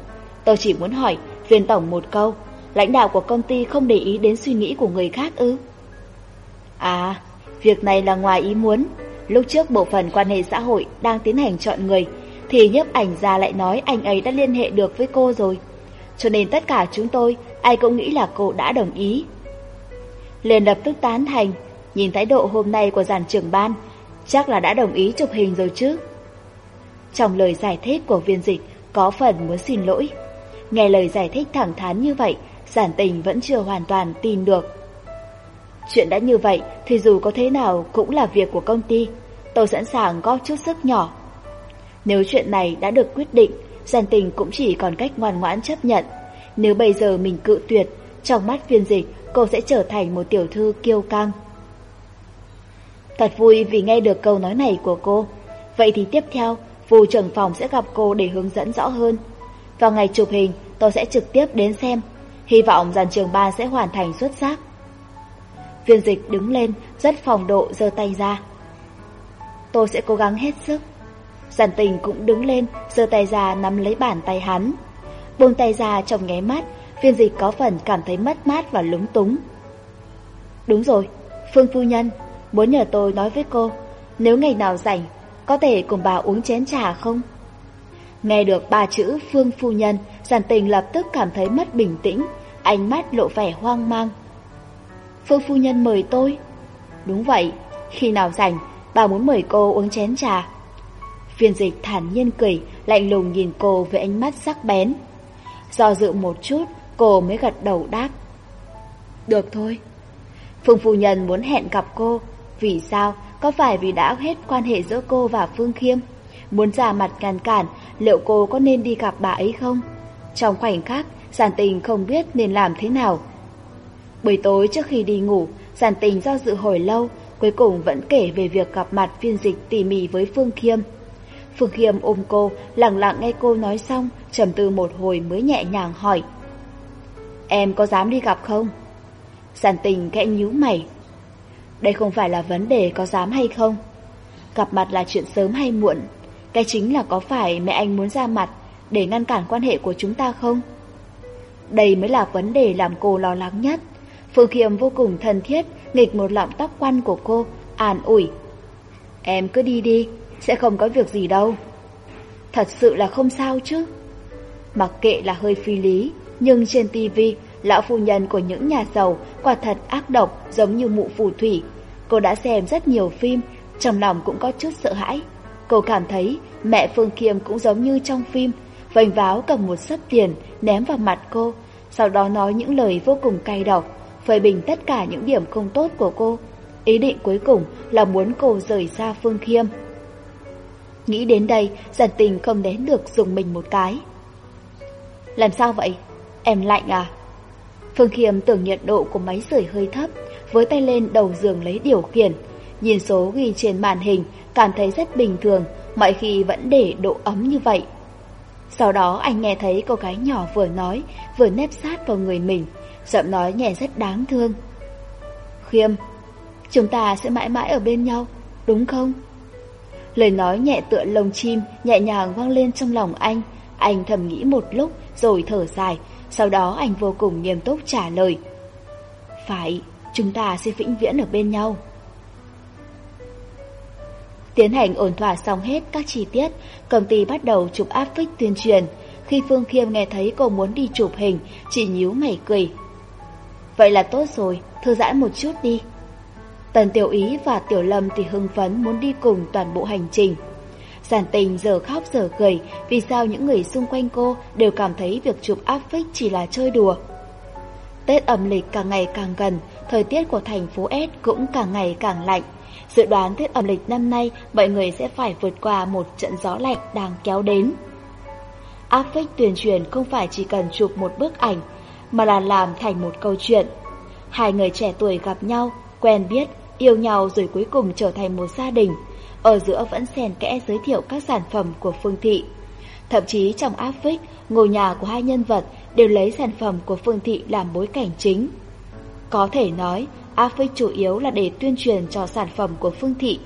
Tôi chỉ muốn hỏi viên tổng một câu, lãnh đạo của công ty không để ý đến suy nghĩ của người khác ư? À, việc này là ngoài ý muốn. Lúc trước bộ phận quan hệ xã hội đang tiến hành chọn người, thì nhấp ảnh ra lại nói anh ấy đã liên hệ được với cô rồi. Cho nên tất cả chúng tôi ai cũng nghĩ là cô đã đồng ý. Liền lập tức tán thành, nhìn thái độ hôm nay của giàn trưởng ban, chắc là đã đồng ý chụp hình rồi chứ. Trong lời giải thích của viên dịch có phần muốn xin lỗi. Nghe lời giải thích thẳng thắn như vậy, giản tình vẫn chưa hoàn toàn tin được. Chuyện đã như vậy thì dù có thế nào cũng là việc của công ty, tôi sẵn sàng góp chút sức nhỏ. Nếu chuyện này đã được quyết định, giản tình cũng chỉ còn cách ngoan ngoãn chấp nhận. Nếu bây giờ mình cự tuyệt, trong mắt viên dịch cô sẽ trở thành một tiểu thư kiêu căng. Thật vui vì nghe được câu nói này của cô. Vậy thì tiếp theo, vụ trưởng phòng sẽ gặp cô để hướng dẫn rõ hơn. Vào ngày chụp hình, tôi sẽ trực tiếp đến xem. Hy vọng dàn trường ba sẽ hoàn thành xuất sắc. Viên dịch đứng lên, rất phòng độ giơ tay ra. Tôi sẽ cố gắng hết sức. Giản tình cũng đứng lên, giơ tay ra nắm lấy bàn tay hắn. Buông tay ra trong nháy mắt, viên dịch có phần cảm thấy mất mát và lúng túng. Đúng rồi, Phương Phu Nhân, muốn nhờ tôi nói với cô, nếu ngày nào rảnh, có thể cùng bà uống chén trà không? Nghe được ba chữ Phương Phu Nhân, giản tình lập tức cảm thấy mất bình tĩnh, ánh mắt lộ vẻ hoang mang. Phương Phu Nhân mời tôi. Đúng vậy, khi nào rảnh, bà muốn mời cô uống chén trà. Viên dịch thản nhiên cười, lạnh lùng nhìn cô với ánh mắt sắc bén. Do dự một chút, cô mới gật đầu đáp. Được thôi. Phương Phu Nhân muốn hẹn gặp cô. Vì sao? Có phải vì đã hết quan hệ giữa cô và Phương Khiêm? Muốn ra mặt ngăn cản, liệu cô có nên đi gặp bà ấy không? Trong khoảnh khắc, Giản Tình không biết nên làm thế nào. Buổi tối trước khi đi ngủ, Giản Tình do dự hồi lâu, cuối cùng vẫn kể về việc gặp mặt phiên dịch tỉ mỉ với Phương Khiêm. Phương Khiêm ôm cô, lặng lặng nghe cô nói xong, trầm tư một hồi mới nhẹ nhàng hỏi. Em có dám đi gặp không? Giản tình khẽ nhíu mày. Đây không phải là vấn đề có dám hay không. Gặp mặt là chuyện sớm hay muộn. Cái chính là có phải mẹ anh muốn ra mặt để ngăn cản quan hệ của chúng ta không? Đây mới là vấn đề làm cô lo lắng nhất. Phương Khiêm vô cùng thân thiết, nghịch một lọng tóc quăn của cô, an ủi. Em cứ đi đi, sẽ không có việc gì đâu. Thật sự là không sao chứ. Mặc kệ là hơi phi lý, Nhưng trên tivi Lão phu nhân của những nhà giàu Quả thật ác độc giống như mụ phù thủy. Cô đã xem rất nhiều phim, Trong lòng cũng có chút sợ hãi. Cô cảm thấy mẹ Phương Kiêm cũng giống như trong phim Vành váo cầm một sấp tiền Ném vào mặt cô, Sau đó nói những lời vô cùng cay độc Phơi bình tất cả những điểm không tốt của cô. Ý định cuối cùng là muốn cô rời xa Phương Khiêm Nghĩ đến đây, giản tình không đến được dùng mình một cái. Làm sao vậy? Em lạnh à? Phương Khiêm tưởng nhiệt độ của máy sưởi hơi thấp, với tay lên đầu giường lấy điều khiển. Nhìn số ghi trên màn hình, cảm thấy rất bình thường, mọi khi vẫn để độ ấm như vậy. Sau đó anh nghe thấy cô gái nhỏ vừa nói, vừa nếp sát vào người mình, giọng nói nhẹ rất đáng thương. Khiêm, chúng ta sẽ mãi mãi ở bên nhau, đúng không? Lời nói nhẹ tựa lồng chim, nhẹ nhàng vang lên trong lòng anh. Anh thầm nghĩ một lúc rồi thở dài, sau đó anh vô cùng nghiêm túc trả lời. Phải, chúng ta sẽ vĩnh viễn ở bên nhau. Tiến hành ổn thỏa xong hết các chi tiết, công ty bắt đầu chụp áp phích tuyên truyền. Khi Phương Khiêm nghe thấy cô muốn đi chụp hình, chỉ nhíu mày cười. Vậy là tốt rồi, thư giãn một chút đi. Tần Tiểu Ý và Tiểu Lâm thì hưng phấn muốn đi cùng toàn bộ hành trình. Giản tình giờ khóc giờ cười vì sao những người xung quanh cô đều cảm thấy việc chụp áp phích chỉ là chơi đùa. Tết âm lịch càng ngày càng gần, thời tiết của thành phố S cũng càng ngày càng lạnh. Dự đoán Tết âm lịch năm nay mọi người sẽ phải vượt qua một trận gió lạnh đang kéo đến. Áp phích tuyên truyền không phải chỉ cần chụp một bức ảnh mà là làm thành một câu chuyện. Hai người trẻ tuổi gặp nhau, quen biết yêu nhau rồi cuối cùng trở thành một gia đình, ở giữa vẫn xen kẽ giới thiệu các sản phẩm của Phương Thị. Thậm chí trong áp phích, ngôi nhà của hai nhân vật đều lấy sản phẩm của Phương Thị làm bối cảnh chính. Có thể nói, áp phích chủ yếu là để tuyên truyền cho sản phẩm của Phương Thị,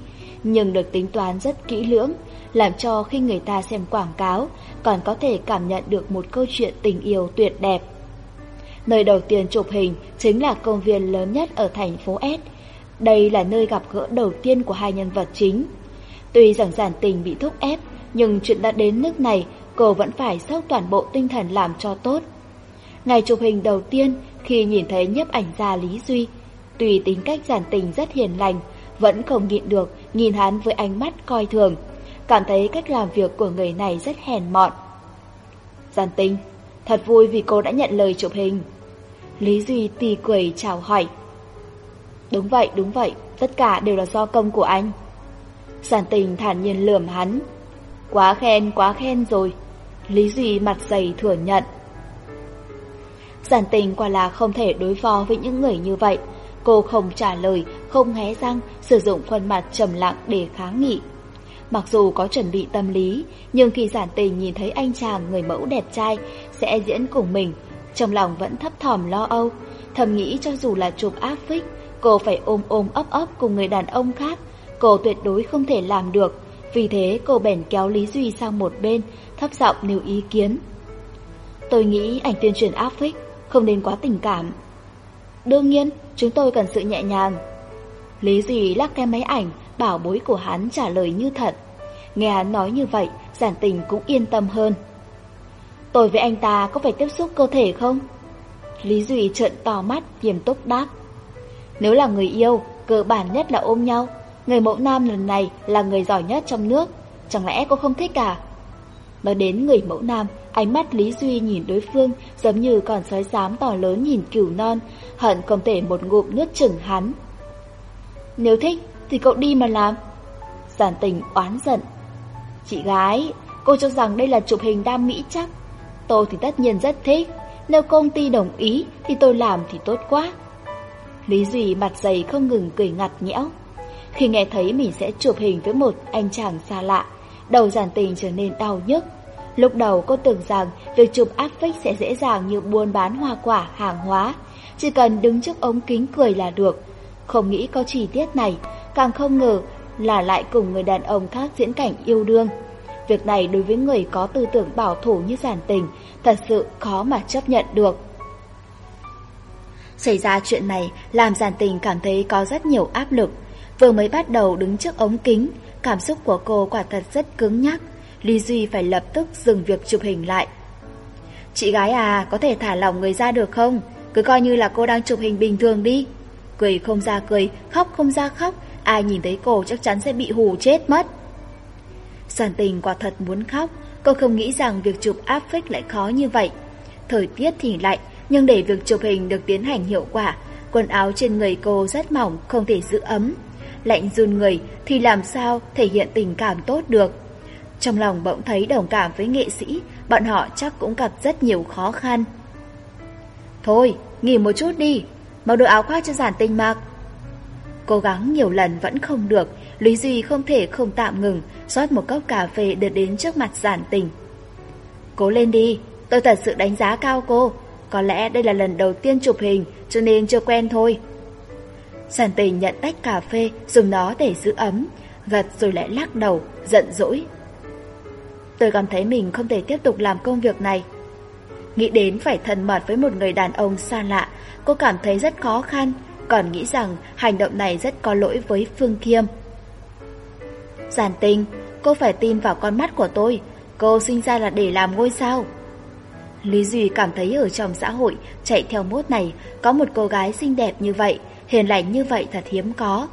nhưng được tính toán rất kỹ lưỡng, làm cho khi người ta xem quảng cáo còn có thể cảm nhận được một câu chuyện tình yêu tuyệt đẹp. Nơi đầu tiên chụp hình chính là công viên lớn nhất ở thành phố S, đây là nơi gặp gỡ đầu tiên của hai nhân vật chính. Tuy rằng giản tình bị thúc ép, nhưng chuyện đã đến nước này, cô vẫn phải sốc toàn bộ tinh thần làm cho tốt. Ngày chụp hình đầu tiên khi nhìn thấy nhiếp ảnh gia Lý Duy, tùy tính cách giản tình rất hiền lành, vẫn không nhịn được nhìn hắn với ánh mắt coi thường, cảm thấy cách làm việc của người này rất hèn mọn. Giản tình, thật vui vì cô đã nhận lời chụp hình. Lý Duy tì cười chào hỏi. Đúng vậy, đúng vậy, tất cả đều là do công của anh. Giản tình thản nhiên lườm hắn. Quá khen, quá khen rồi. Lý Duy mặt dày thừa nhận. Giản tình quả là không thể đối phó với những người như vậy. Cô không trả lời, không hé răng, sử dụng khuôn mặt trầm lặng để kháng nghị. Mặc dù có chuẩn bị tâm lý, nhưng khi giản tình nhìn thấy anh chàng người mẫu đẹp trai sẽ diễn cùng mình, trong lòng vẫn thấp thỏm lo âu, thầm nghĩ cho dù là chụp áp phích cô phải ôm ôm ấp ấp cùng người đàn ông khác, cô tuyệt đối không thể làm được, vì thế cô bèn kéo Lý Duy sang một bên, thấp giọng nêu ý kiến. Tôi nghĩ ảnh tuyên truyền áp phích, không nên quá tình cảm. Đương nhiên, chúng tôi cần sự nhẹ nhàng. Lý Duy lắc cái máy ảnh, bảo bối của hắn trả lời như thật. Nghe hắn nói như vậy, giản tình cũng yên tâm hơn. Tôi với anh ta có phải tiếp xúc cơ thể không? Lý Duy trợn to mắt, nghiêm túc đáp. Nếu là người yêu, cơ bản nhất là ôm nhau. Người mẫu nam lần này là người giỏi nhất trong nước. Chẳng lẽ cô không thích cả? Nói đến người mẫu nam, ánh mắt Lý Duy nhìn đối phương giống như còn sói xám to lớn nhìn cửu non, hận không thể một ngụm nước chừng hắn. Nếu thích thì cậu đi mà làm. Giản tình oán giận. Chị gái, cô cho rằng đây là chụp hình đam mỹ chắc. Tôi thì tất nhiên rất thích. Nếu công ty đồng ý thì tôi làm thì tốt quá. Lý Duy mặt dày không ngừng cười ngặt nhẽo. Khi nghe thấy mình sẽ chụp hình với một anh chàng xa lạ, đầu giản tình trở nên đau nhức. Lúc đầu cô tưởng rằng việc chụp áp phích sẽ dễ dàng như buôn bán hoa quả, hàng hóa, chỉ cần đứng trước ống kính cười là được. Không nghĩ có chi tiết này, càng không ngờ là lại cùng người đàn ông khác diễn cảnh yêu đương. Việc này đối với người có tư tưởng bảo thủ như giản tình, thật sự khó mà chấp nhận được. Xảy ra chuyện này làm giàn tình cảm thấy có rất nhiều áp lực. Vừa mới bắt đầu đứng trước ống kính, cảm xúc của cô quả thật rất cứng nhắc. Lý Duy phải lập tức dừng việc chụp hình lại. Chị gái à, có thể thả lỏng người ra được không? Cứ coi như là cô đang chụp hình bình thường đi. Cười không ra cười, khóc không ra khóc, ai nhìn thấy cô chắc chắn sẽ bị hù chết mất. giàn tình quả thật muốn khóc, cô không nghĩ rằng việc chụp áp phích lại khó như vậy. Thời tiết thì lạnh, nhưng để việc chụp hình được tiến hành hiệu quả, quần áo trên người cô rất mỏng, không thể giữ ấm. Lạnh run người thì làm sao thể hiện tình cảm tốt được. Trong lòng bỗng thấy đồng cảm với nghệ sĩ, bọn họ chắc cũng gặp rất nhiều khó khăn. Thôi, nghỉ một chút đi, mặc đưa áo khoác cho giản tinh mặc. Cố gắng nhiều lần vẫn không được, Lý Duy không thể không tạm ngừng, rót một cốc cà phê đưa đến trước mặt giản tình. Cố lên đi, tôi thật sự đánh giá cao cô, có lẽ đây là lần đầu tiên chụp hình cho nên chưa quen thôi. Sản tình nhận tách cà phê dùng nó để giữ ấm, gật rồi lại lắc đầu, giận dỗi. Tôi cảm thấy mình không thể tiếp tục làm công việc này. Nghĩ đến phải thân mật với một người đàn ông xa lạ, cô cảm thấy rất khó khăn, còn nghĩ rằng hành động này rất có lỗi với Phương Kiêm. Giản tình, cô phải tin vào con mắt của tôi, cô sinh ra là để làm ngôi sao. Lý Duy cảm thấy ở trong xã hội chạy theo mốt này có một cô gái xinh đẹp như vậy, hiền lành như vậy thật hiếm có.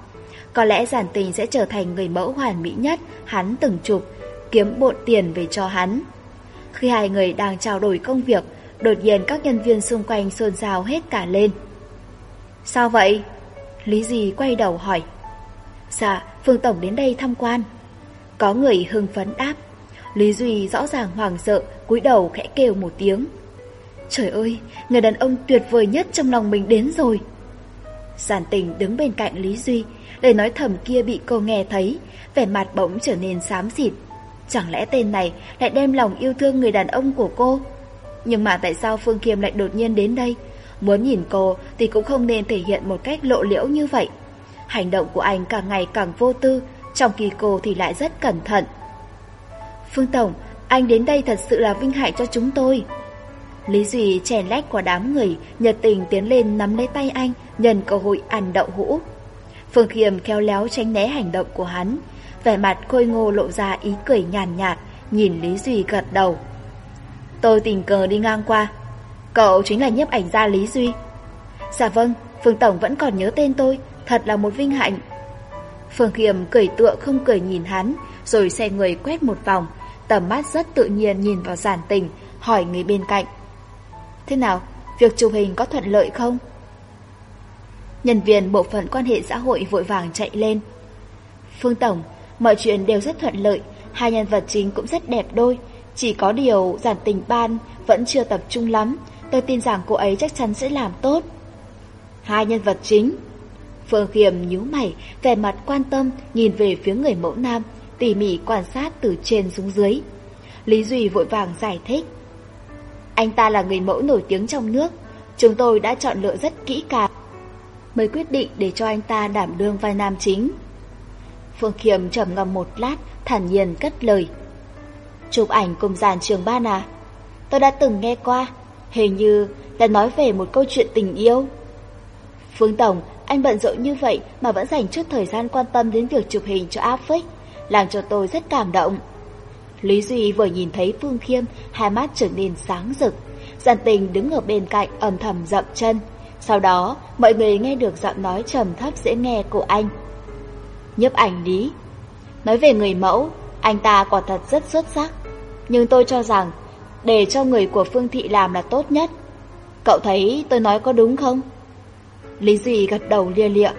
Có lẽ giản tình sẽ trở thành người mẫu hoàn mỹ nhất hắn từng chụp, kiếm bộn tiền về cho hắn. Khi hai người đang trao đổi công việc, đột nhiên các nhân viên xung quanh xôn xao hết cả lên. Sao vậy? Lý Duy quay đầu hỏi. Dạ, Phương Tổng đến đây tham quan. Có người hưng phấn đáp. Lý Duy rõ ràng hoảng sợ, cúi đầu khẽ kêu một tiếng. Trời ơi, người đàn ông tuyệt vời nhất trong lòng mình đến rồi. Giản tình đứng bên cạnh Lý Duy, lời nói thầm kia bị cô nghe thấy, vẻ mặt bỗng trở nên xám xịt. Chẳng lẽ tên này lại đem lòng yêu thương người đàn ông của cô? Nhưng mà tại sao Phương Kiêm lại đột nhiên đến đây? Muốn nhìn cô thì cũng không nên thể hiện một cách lộ liễu như vậy. Hành động của anh càng ngày càng vô tư, trong khi cô thì lại rất cẩn thận. Phương Tổng, anh đến đây thật sự là vinh hại cho chúng tôi. Lý Duy chèn lách qua đám người, nhật tình tiến lên nắm lấy tay anh, nhân cơ hội ăn đậu hũ. Phương Khiêm khéo léo tránh né hành động của hắn, vẻ mặt khôi ngô lộ ra ý cười nhàn nhạt, nhìn Lý Duy gật đầu. Tôi tình cờ đi ngang qua, cậu chính là nhiếp ảnh gia Lý Duy. Dạ vâng, Phương Tổng vẫn còn nhớ tên tôi, thật là một vinh hạnh. Phương Khiêm cười tựa không cười nhìn hắn, rồi xe người quét một vòng, tầm mắt rất tự nhiên nhìn vào giản tình, hỏi người bên cạnh. Thế nào, việc chụp hình có thuận lợi không? Nhân viên bộ phận quan hệ xã hội vội vàng chạy lên. Phương Tổng, mọi chuyện đều rất thuận lợi, hai nhân vật chính cũng rất đẹp đôi, chỉ có điều giản tình ban vẫn chưa tập trung lắm, tôi tin rằng cô ấy chắc chắn sẽ làm tốt. Hai nhân vật chính Phương Khiêm nhíu mày, vẻ mặt quan tâm nhìn về phía người mẫu nam, tỉ mỉ quan sát từ trên xuống dưới. Lý Duy vội vàng giải thích. Anh ta là người mẫu nổi tiếng trong nước, chúng tôi đã chọn lựa rất kỹ càng, mới quyết định để cho anh ta đảm đương vai nam chính. Phương Khiêm trầm ngâm một lát, thản nhiên cất lời. Chụp ảnh cùng dàn trường ban à? Tôi đã từng nghe qua, hình như là nói về một câu chuyện tình yêu. Phương Tổng, anh bận rộn như vậy mà vẫn dành chút thời gian quan tâm đến việc chụp hình cho áp phích làm cho tôi rất cảm động. Lý Duy vừa nhìn thấy Phương Khiêm, hai mắt trở nên sáng rực. Giản tình đứng ở bên cạnh âm thầm dậm chân. Sau đó, mọi người nghe được giọng nói trầm thấp dễ nghe của anh. Nhấp ảnh lý. Nói về người mẫu, anh ta quả thật rất xuất sắc. Nhưng tôi cho rằng, để cho người của Phương Thị làm là tốt nhất. Cậu thấy tôi nói có đúng không? Lý Duy gật đầu lia lịa.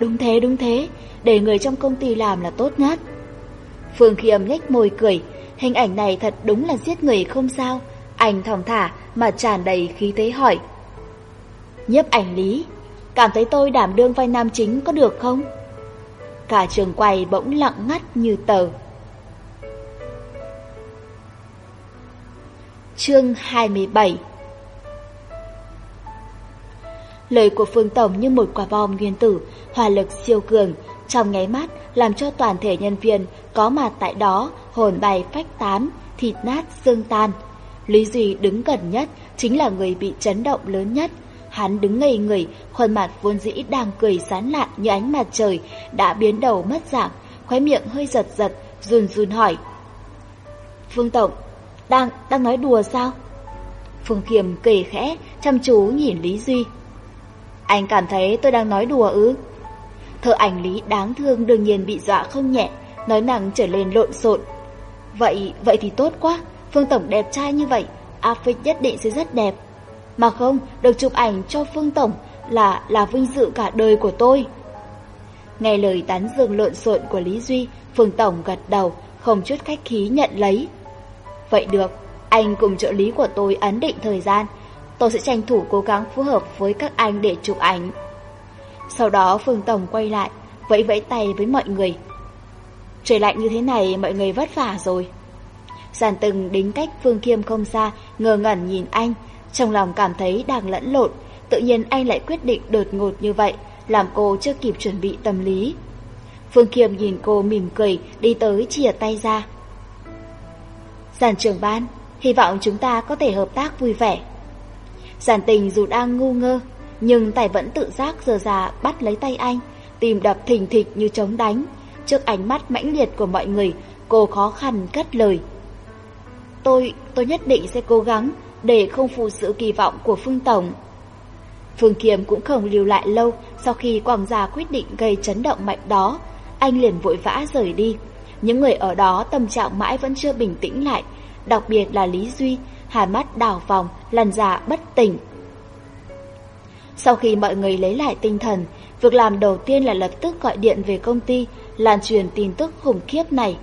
Đúng thế, đúng thế, để người trong công ty làm là tốt nhất. Phương Khiêm nhếch môi cười, hình ảnh này thật đúng là giết người không sao. Anh thong thả mà tràn đầy khí thế hỏi. Nhấp ảnh lý, cảm thấy tôi đảm đương vai nam chính có được không? Cả trường quay bỗng lặng ngắt như tờ. Chương 27 Lời của Phương Tổng như một quả bom nguyên tử, hỏa lực siêu cường, trong nháy mắt làm cho toàn thể nhân viên có mặt tại đó hồn bay phách tán, thịt nát xương tan. Lý Duy đứng gần nhất chính là người bị chấn động lớn nhất. Hắn đứng ngây người, khuôn mặt vốn dĩ đang cười sán lạn như ánh mặt trời đã biến đầu mất dạng, khóe miệng hơi giật giật, run run hỏi. Phương Tổng, đang, đang nói đùa sao? Phương Kiềm cười khẽ, chăm chú nhìn Lý Duy. Anh cảm thấy tôi đang nói đùa ư? Thợ ảnh lý đáng thương đương nhiên bị dọa không nhẹ, nói nàng trở lên lộn xộn. Vậy, vậy thì tốt quá, Phương Tổng đẹp trai như vậy, outfit nhất định sẽ rất đẹp. Mà không, được chụp ảnh cho Phương Tổng là là vinh dự cả đời của tôi. Nghe lời tán dương lộn xộn của Lý Duy, Phương Tổng gật đầu, không chút khách khí nhận lấy. Vậy được, anh cùng trợ lý của tôi ấn định thời gian, tôi sẽ tranh thủ cố gắng phù hợp với các anh để chụp ảnh. Sau đó Phương Tổng quay lại, vẫy vẫy tay với mọi người. Trời lạnh như thế này mọi người vất vả rồi. Giàn từng đính cách Phương Khiêm không xa, ngờ ngẩn nhìn anh, trong lòng cảm thấy đang lẫn lộn, tự nhiên anh lại quyết định đột ngột như vậy, làm cô chưa kịp chuẩn bị tâm lý. Phương Khiêm nhìn cô mỉm cười, đi tới chìa tay ra. Giàn trưởng ban, hy vọng chúng ta có thể hợp tác vui vẻ. Giản tình dù đang ngu ngơ, nhưng tài vẫn tự giác giờ ra bắt lấy tay anh, tìm đập thình thịch như chống đánh. Trước ánh mắt mãnh liệt của mọi người, cô khó khăn cất lời. Tôi, tôi nhất định sẽ cố gắng để không phụ sự kỳ vọng của Phương Tổng. Phương Kiếm cũng không lưu lại lâu sau khi quảng gia quyết định gây chấn động mạnh đó. Anh liền vội vã rời đi. Những người ở đó tâm trạng mãi vẫn chưa bình tĩnh lại, đặc biệt là Lý Duy, hai mắt đảo vòng, lăn ra bất tỉnh. Sau khi mọi người lấy lại tinh thần, việc làm đầu tiên là lập tức gọi điện về công ty, lan truyền tin tức khủng khiếp này.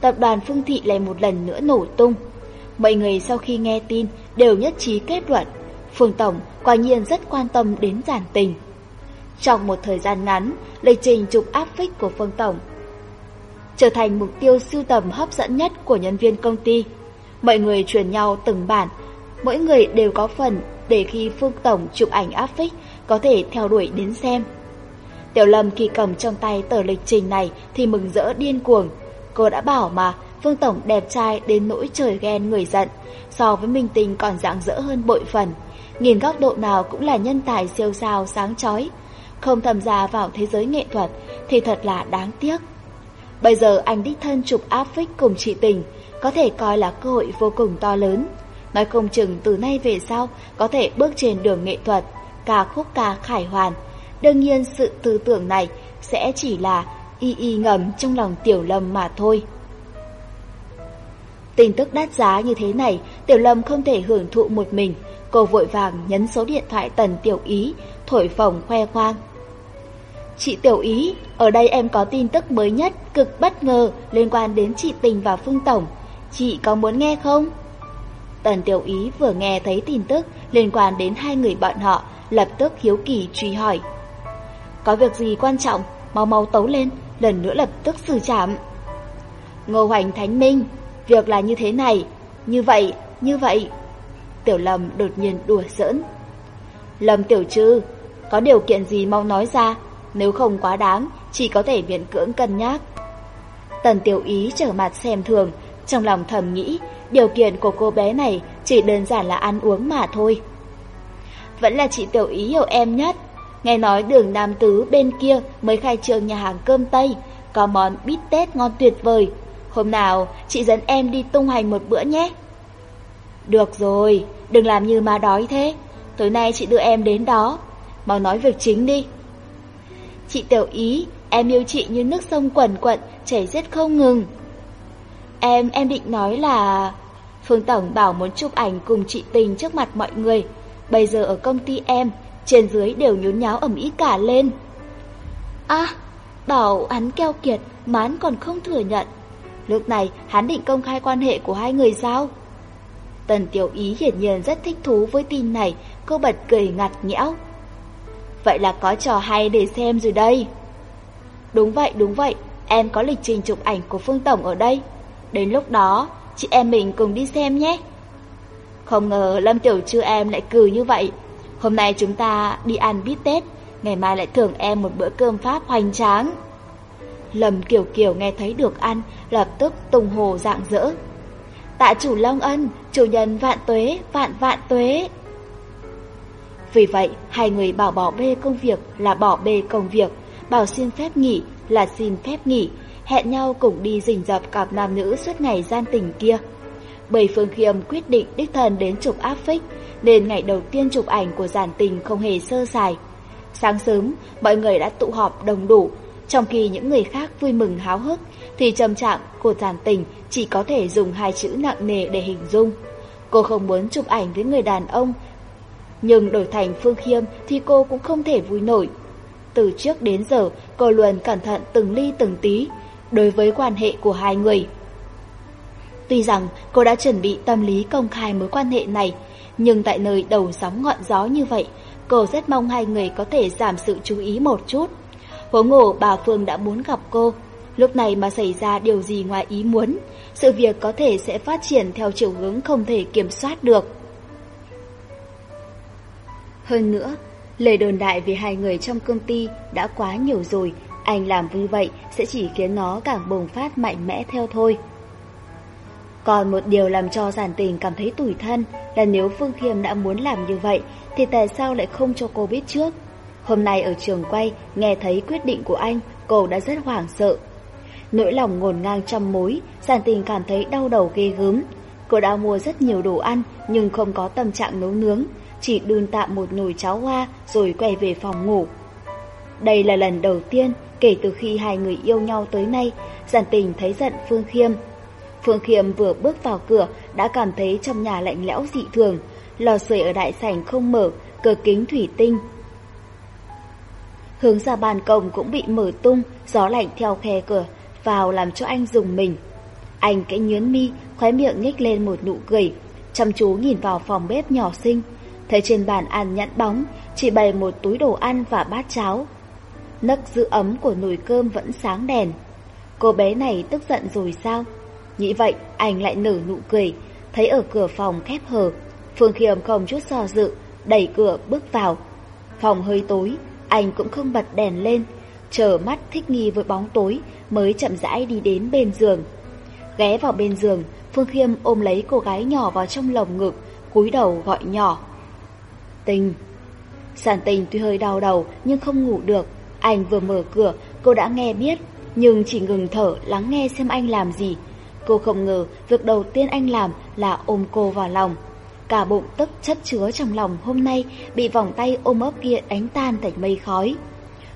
Tập đoàn Phương Thị lại một lần nữa nổ tung. Mọi người sau khi nghe tin đều nhất trí kết luận, Phương Tổng quả nhiên rất quan tâm đến giản tình. Trong một thời gian ngắn, lịch trình chụp áp phích của Phương Tổng trở thành mục tiêu sưu tầm hấp dẫn nhất của nhân viên công ty. Mọi người truyền nhau từng bản, mỗi người đều có phần để khi Phương Tổng chụp ảnh áp phích có thể theo đuổi đến xem. Tiểu Lâm khi cầm trong tay tờ lịch trình này thì mừng rỡ điên cuồng. Cô đã bảo mà, Phương Tổng đẹp trai đến nỗi trời ghen người giận, so với Minh Tình còn dạng dỡ hơn bội phần. Nhìn góc độ nào cũng là nhân tài siêu sao sáng chói không tham gia vào thế giới nghệ thuật thì thật là đáng tiếc. Bây giờ anh đích thân chụp áp phích cùng chị Tình, có thể coi là cơ hội vô cùng to lớn. Nói không chừng từ nay về sau có thể bước trên đường nghệ thuật, ca khúc ca khải hoàn. Đương nhiên sự tư tưởng này sẽ chỉ là y y ngầm trong lòng Tiểu Lâm mà thôi. Tin tức đắt giá như thế này, Tiểu Lâm không thể hưởng thụ một mình. Cô vội vàng nhấn số điện thoại tần Tiểu Ý, thổi phồng khoe khoang. Chị Tiểu Ý, ở đây em có tin tức mới nhất, cực bất ngờ liên quan đến chị Tình và Phương Tổng chị có muốn nghe không? Tần tiểu ý vừa nghe thấy tin tức liên quan đến hai người bọn họ, lập tức hiếu kỳ truy hỏi. Có việc gì quan trọng, mau mau tấu lên, lần nữa lập tức xử trảm. Ngô Hoành Thánh Minh, việc là như thế này, như vậy, như vậy. Tiểu Lâm đột nhiên đùa giỡn. Lâm Tiểu Trư, có điều kiện gì mau nói ra, nếu không quá đáng, chỉ có thể miễn cưỡng cân nhắc. Tần Tiểu Ý trở mặt xem thường, trong lòng thầm nghĩ, điều kiện của cô bé này chỉ đơn giản là ăn uống mà thôi. Vẫn là chị Tiểu Ý hiểu em nhất. Nghe nói đường Nam Tứ bên kia mới khai trương nhà hàng cơm Tây, có món bít tết ngon tuyệt vời. Hôm nào, chị dẫn em đi tung hành một bữa nhé. Được rồi, đừng làm như má đói thế. Tối nay chị đưa em đến đó. Mau nói việc chính đi. Chị Tiểu Ý, em yêu chị như nước sông quẩn quận, chảy rất không ngừng. Em, em định nói là... Phương Tổng bảo muốn chụp ảnh cùng chị Tình trước mặt mọi người. Bây giờ ở công ty em, trên dưới đều nhốn nháo ẩm ý cả lên. À, bảo hắn keo kiệt, mán còn không thừa nhận. Lúc này, hắn định công khai quan hệ của hai người sao? Tần Tiểu Ý hiển nhiên rất thích thú với tin này, cô bật cười ngặt nghẽo. Vậy là có trò hay để xem rồi đây. Đúng vậy, đúng vậy, em có lịch trình chụp ảnh của Phương Tổng ở đây. Đến lúc đó, chị em mình cùng đi xem nhé. Không ngờ Lâm Tiểu Trư em lại cười như vậy. Hôm nay chúng ta đi ăn bít tết, ngày mai lại thưởng em một bữa cơm Pháp hoành tráng. Lâm Kiều Kiều nghe thấy được ăn, lập tức tùng hồ dạng dỡ. Tạ chủ Long Ân, chủ nhân vạn tuế, vạn vạn tuế. Vì vậy, hai người bảo bỏ bê công việc là bỏ bê công việc, bảo xin phép nghỉ là xin phép nghỉ, hẹn nhau cùng đi rình dập cặp nam nữ suốt ngày gian tình kia. Bởi Phương Khiêm quyết định đích thân đến chụp áp phích, nên ngày đầu tiên chụp ảnh của giản tình không hề sơ sài. Sáng sớm, mọi người đã tụ họp đông đủ, trong khi những người khác vui mừng háo hức, thì trầm trạng của giản tình chỉ có thể dùng hai chữ nặng nề để hình dung. Cô không muốn chụp ảnh với người đàn ông, nhưng đổi thành Phương Khiêm thì cô cũng không thể vui nổi. Từ trước đến giờ, cô luôn cẩn thận từng ly từng tí, đối với quan hệ của hai người. Tuy rằng cô đã chuẩn bị tâm lý công khai mối quan hệ này, nhưng tại nơi đầu sóng ngọn gió như vậy, cô rất mong hai người có thể giảm sự chú ý một chút. Hố ngộ bà Phương đã muốn gặp cô, lúc này mà xảy ra điều gì ngoài ý muốn, sự việc có thể sẽ phát triển theo chiều hướng không thể kiểm soát được. Hơn nữa, lời đồn đại về hai người trong công ty đã quá nhiều rồi anh làm như vậy sẽ chỉ khiến nó càng bùng phát mạnh mẽ theo thôi. Còn một điều làm cho giản tình cảm thấy tủi thân là nếu Phương Khiêm đã muốn làm như vậy thì tại sao lại không cho cô biết trước. Hôm nay ở trường quay nghe thấy quyết định của anh cô đã rất hoảng sợ. Nỗi lòng ngổn ngang trăm mối, giản tình cảm thấy đau đầu ghê gớm. Cô đã mua rất nhiều đồ ăn nhưng không có tâm trạng nấu nướng, chỉ đun tạm một nồi cháo hoa rồi quay về phòng ngủ. Đây là lần đầu tiên Kể từ khi hai người yêu nhau tới nay, giản tình thấy giận Phương Khiêm. Phương Khiêm vừa bước vào cửa đã cảm thấy trong nhà lạnh lẽo dị thường, lò sưởi ở đại sảnh không mở, cửa kính thủy tinh. Hướng ra bàn cổng cũng bị mở tung, gió lạnh theo khe cửa, vào làm cho anh dùng mình. Anh cái nhướn mi, khóe miệng nhếch lên một nụ cười, chăm chú nhìn vào phòng bếp nhỏ xinh. Thấy trên bàn ăn nhẵn bóng, chỉ bày một túi đồ ăn và bát cháo, nấc giữ ấm của nồi cơm vẫn sáng đèn. Cô bé này tức giận rồi sao? Nghĩ vậy, anh lại nở nụ cười, thấy ở cửa phòng khép hờ. Phương Khiêm không chút do so dự, đẩy cửa bước vào. Phòng hơi tối, anh cũng không bật đèn lên, chờ mắt thích nghi với bóng tối mới chậm rãi đi đến bên giường. Ghé vào bên giường, Phương Khiêm ôm lấy cô gái nhỏ vào trong lồng ngực, cúi đầu gọi nhỏ. Tình! Sản tình tuy hơi đau đầu nhưng không ngủ được, anh vừa mở cửa, cô đã nghe biết, nhưng chỉ ngừng thở lắng nghe xem anh làm gì. Cô không ngờ việc đầu tiên anh làm là ôm cô vào lòng. Cả bụng tức chất chứa trong lòng hôm nay bị vòng tay ôm ấp kia đánh tan thành mây khói.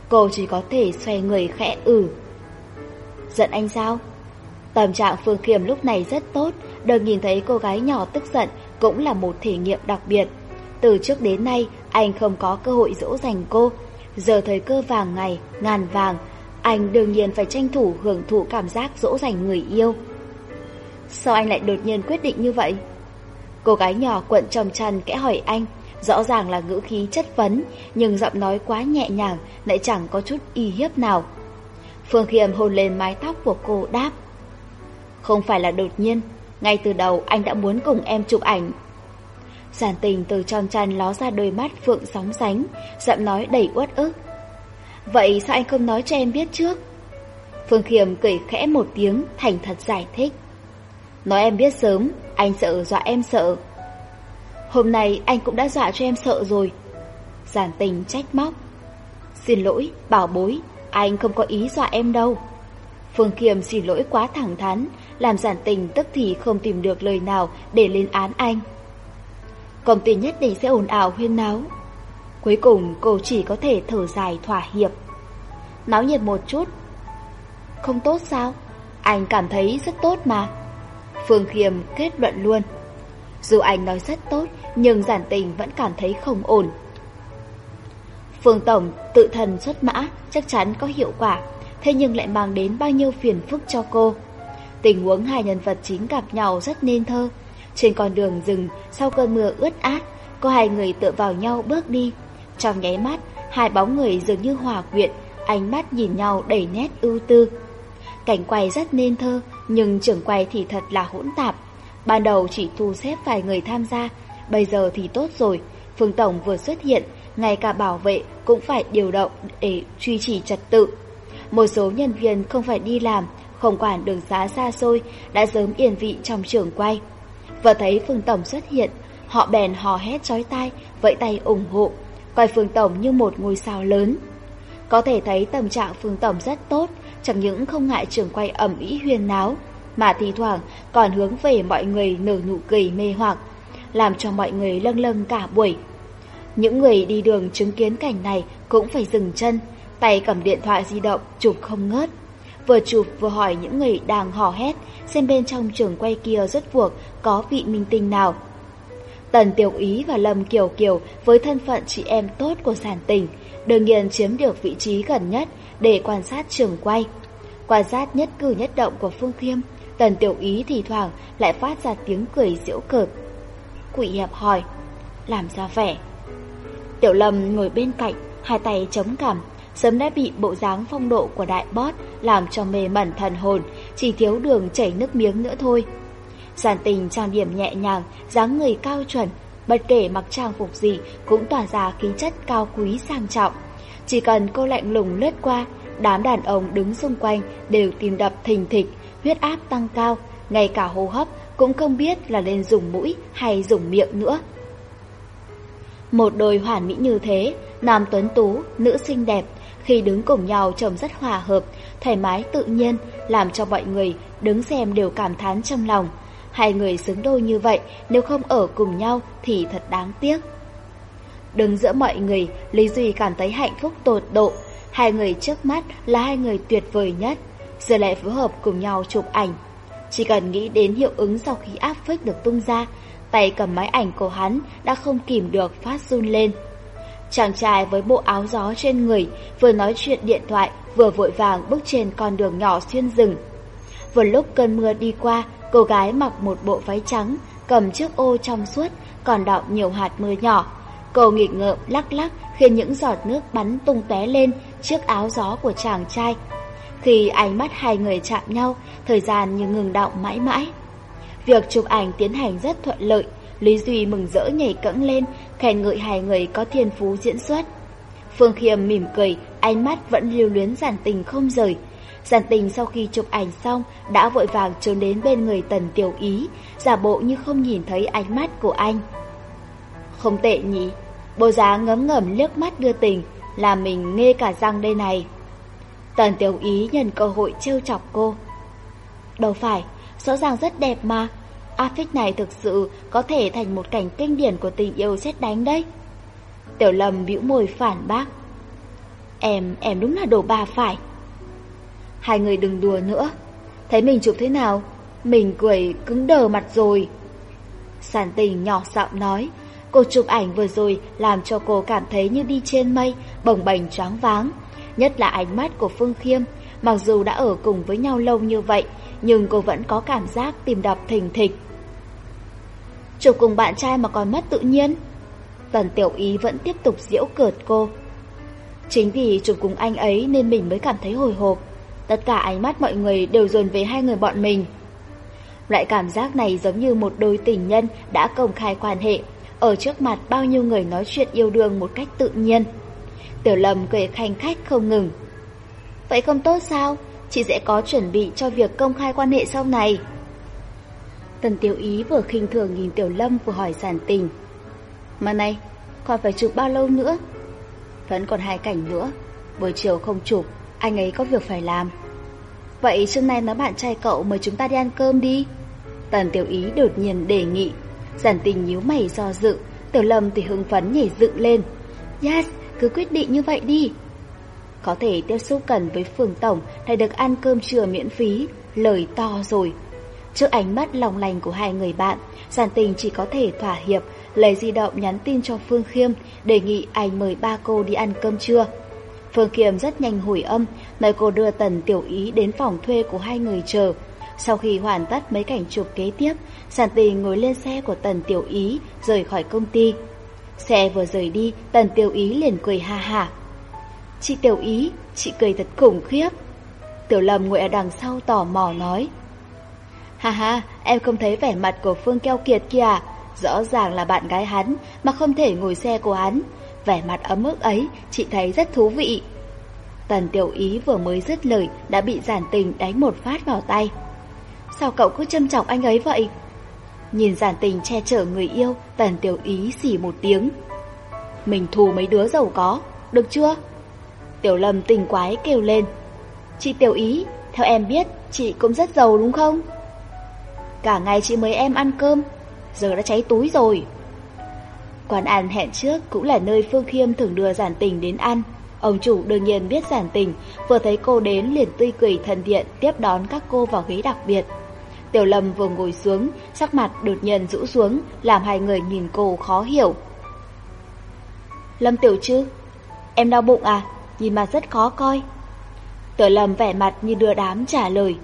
Cô chỉ có thể xoay người khẽ ử. Giận anh sao? Tâm trạng Phương Khiêm lúc này rất tốt, đừng nhìn thấy cô gái nhỏ tức giận cũng là một thể nghiệm đặc biệt. Từ trước đến nay, anh không có cơ hội dỗ dành cô, Giờ thời cơ vàng ngày, ngàn vàng, anh đương nhiên phải tranh thủ hưởng thụ cảm giác dỗ dành người yêu. Sao anh lại đột nhiên quyết định như vậy? Cô gái nhỏ cuộn trong chăn kẽ hỏi anh, rõ ràng là ngữ khí chất vấn, nhưng giọng nói quá nhẹ nhàng, lại chẳng có chút y hiếp nào. Phương Khiêm hôn lên mái tóc của cô đáp. Không phải là đột nhiên, ngay từ đầu anh đã muốn cùng em chụp ảnh Giản tình từ tròn chăn ló ra đôi mắt phượng sóng sánh, giọng nói đầy uất ức. Vậy sao anh không nói cho em biết trước? Phương Khiêm cười khẽ một tiếng, thành thật giải thích. Nói em biết sớm, anh sợ dọa em sợ. Hôm nay anh cũng đã dọa cho em sợ rồi. Giản tình trách móc. Xin lỗi, bảo bối, anh không có ý dọa em đâu. Phương Khiêm xin lỗi quá thẳng thắn, làm giản tình tức thì không tìm được lời nào để lên án anh công ty nhất định sẽ ồn ào huyên náo. Cuối cùng cô chỉ có thể thở dài thỏa hiệp. Náo nhiệt một chút. Không tốt sao? Anh cảm thấy rất tốt mà. Phương Khiêm kết luận luôn. Dù anh nói rất tốt, nhưng giản tình vẫn cảm thấy không ổn. Phương Tổng tự thần xuất mã chắc chắn có hiệu quả, thế nhưng lại mang đến bao nhiêu phiền phức cho cô. Tình huống hai nhân vật chính gặp nhau rất nên thơ, trên con đường rừng, sau cơn mưa ướt át, có hai người tựa vào nhau bước đi. Trong nháy mắt, hai bóng người dường như hòa quyện, ánh mắt nhìn nhau đầy nét ưu tư. Cảnh quay rất nên thơ, nhưng trưởng quay thì thật là hỗn tạp. Ban đầu chỉ thu xếp vài người tham gia, bây giờ thì tốt rồi. Phương Tổng vừa xuất hiện, ngay cả bảo vệ cũng phải điều động để duy trì trật tự. Một số nhân viên không phải đi làm, không quản đường xá xa xôi, đã sớm yên vị trong trưởng quay và thấy Phương Tổng xuất hiện, họ bèn hò hét chói tai, vẫy tay ủng hộ, coi Phương Tổng như một ngôi sao lớn. Có thể thấy tâm trạng Phương Tổng rất tốt, chẳng những không ngại trường quay ẩm ý huyên náo, mà thi thoảng còn hướng về mọi người nở nụ cười mê hoặc, làm cho mọi người lâng lâng cả buổi. Những người đi đường chứng kiến cảnh này cũng phải dừng chân, tay cầm điện thoại di động chụp không ngớt vừa chụp vừa hỏi những người đang hò hét xem bên trong trường quay kia rốt cuộc có vị minh tinh nào. Tần Tiểu Ý và Lâm Kiều Kiều với thân phận chị em tốt của sản tình, đương nhiên chiếm được vị trí gần nhất để quan sát trường quay. Quan sát nhất cử nhất động của Phương Thiêm, Tần Tiểu Ý thì thoảng lại phát ra tiếng cười diễu cợt. Quỷ hẹp hỏi, làm ra vẻ. Tiểu Lâm ngồi bên cạnh, hai tay chống cằm, sớm đã bị bộ dáng phong độ của đại bót làm cho mê mẩn thần hồn, chỉ thiếu đường chảy nước miếng nữa thôi. Giản tình trang điểm nhẹ nhàng, dáng người cao chuẩn, bất kể mặc trang phục gì cũng tỏa ra khí chất cao quý sang trọng. Chỉ cần cô lạnh lùng lướt qua, đám đàn ông đứng xung quanh đều tìm đập thình thịch, huyết áp tăng cao, ngay cả hô hấp cũng không biết là nên dùng mũi hay dùng miệng nữa. Một đôi hoàn mỹ như thế, nam tuấn tú, nữ xinh đẹp, khi đứng cùng nhau trông rất hòa hợp, thoải mái tự nhiên, làm cho mọi người đứng xem đều cảm thán trong lòng. Hai người xứng đôi như vậy, nếu không ở cùng nhau thì thật đáng tiếc. Đứng giữa mọi người, Lý Duy cảm thấy hạnh phúc tột độ. Hai người trước mắt là hai người tuyệt vời nhất, giờ lại phối hợp cùng nhau chụp ảnh. Chỉ cần nghĩ đến hiệu ứng sau khi áp phích được tung ra, tay cầm máy ảnh của hắn đã không kìm được phát run lên. Chàng trai với bộ áo gió trên người vừa nói chuyện điện thoại vừa vội vàng bước trên con đường nhỏ xuyên rừng. Vừa lúc cơn mưa đi qua, cô gái mặc một bộ váy trắng, cầm chiếc ô trong suốt, còn đọng nhiều hạt mưa nhỏ. Cô nghịch ngợm lắc lắc khi những giọt nước bắn tung té lên chiếc áo gió của chàng trai. Khi ánh mắt hai người chạm nhau, thời gian như ngừng đọng mãi mãi. Việc chụp ảnh tiến hành rất thuận lợi, Lý Duy mừng rỡ nhảy cẫng lên, khen ngợi hai người có thiên phú diễn xuất. Phương Khiêm mỉm cười, ánh mắt vẫn lưu luyến giản tình không rời. Giản tình sau khi chụp ảnh xong đã vội vàng trốn đến bên người tần tiểu ý, giả bộ như không nhìn thấy ánh mắt của anh. Không tệ nhỉ, bố giá ngấm ngầm nước mắt đưa tình, là mình nghe cả răng đây này. Tần tiểu ý nhân cơ hội trêu chọc cô. Đâu phải, rõ ràng rất đẹp mà, áp này thực sự có thể thành một cảnh kinh điển của tình yêu xét đánh đấy. Tiểu Lâm bĩu môi phản bác. Em, em đúng là đồ bà phải. Hai người đừng đùa nữa. Thấy mình chụp thế nào? Mình cười cứng đờ mặt rồi. Sản tình nhỏ giọng nói. Cô chụp ảnh vừa rồi làm cho cô cảm thấy như đi trên mây, bồng bềnh choáng váng. Nhất là ánh mắt của Phương Khiêm. Mặc dù đã ở cùng với nhau lâu như vậy, nhưng cô vẫn có cảm giác tìm đập thình thịch. Chụp cùng bạn trai mà còn mất tự nhiên. Tần Tiểu Ý vẫn tiếp tục diễu cợt cô. Chính vì chụp cùng anh ấy nên mình mới cảm thấy hồi hộp. Tất cả ánh mắt mọi người đều dồn về hai người bọn mình. Loại cảm giác này giống như một đôi tình nhân đã công khai quan hệ, Ở trước mặt bao nhiêu người nói chuyện yêu đương một cách tự nhiên. Tiểu lầm cười khanh khách không ngừng. Vậy không tốt sao? Chị sẽ có chuẩn bị cho việc công khai quan hệ sau này. Tần Tiểu Ý vừa khinh thường nhìn Tiểu Lâm vừa hỏi giản tình. Mà này, còn phải chụp bao lâu nữa? Vẫn còn hai cảnh nữa, buổi chiều không chụp, anh ấy có việc phải làm. Vậy trưa nay nói bạn trai cậu mời chúng ta đi ăn cơm đi. Tần Tiểu Ý đột nhiên đề nghị, giản tình nhíu mày do dự, Tiểu Lâm thì hưng phấn nhảy dựng lên. Yes, cứ quyết định như vậy đi. Có thể tiếp xúc cần với phường tổng lại được ăn cơm trưa miễn phí, lời to rồi. Trước ánh mắt lòng lành của hai người bạn, Giản Tình chỉ có thể thỏa hiệp, lấy di động nhắn tin cho Phương Khiêm, đề nghị anh mời ba cô đi ăn cơm trưa. Phương Khiêm rất nhanh hồi âm, nơi cô đưa Tần Tiểu Ý đến phòng thuê của hai người chờ. Sau khi hoàn tất mấy cảnh chụp kế tiếp, Giản Tình ngồi lên xe của Tần Tiểu Ý, rời khỏi công ty. Xe vừa rời đi, Tần Tiểu Ý liền cười ha ha. Chị Tiểu Ý, chị cười thật khủng khiếp. Tiểu Lâm ngồi ở đằng sau tò mò nói. Ha ha, em không thấy vẻ mặt của Phương keo kiệt kìa. Rõ ràng là bạn gái hắn mà không thể ngồi xe của hắn. Vẻ mặt ấm ức ấy chị thấy rất thú vị. Tần tiểu ý vừa mới dứt lời đã bị giản tình đánh một phát vào tay. Sao cậu cứ châm trọng anh ấy vậy? Nhìn giản tình che chở người yêu, tần tiểu ý xỉ một tiếng. Mình thù mấy đứa giàu có, được chưa? Tiểu lâm tình quái kêu lên. Chị tiểu ý, theo em biết, chị cũng rất giàu đúng không? Cả ngày chị mời em ăn cơm, Giờ đã cháy túi rồi. Quán ăn hẹn trước cũng là nơi Phương Khiêm thường đưa giản tình đến ăn. Ông chủ đương nhiên biết giản tình, Vừa thấy cô đến liền tươi cười thân thiện Tiếp đón các cô vào ghế đặc biệt. Tiểu Lâm vừa ngồi xuống, Sắc mặt đột nhiên rũ xuống, Làm hai người nhìn cô khó hiểu. Lâm Tiểu Trư, Em đau bụng à? Nhìn mà rất khó coi. Tiểu Lâm vẻ mặt như đưa đám trả lời.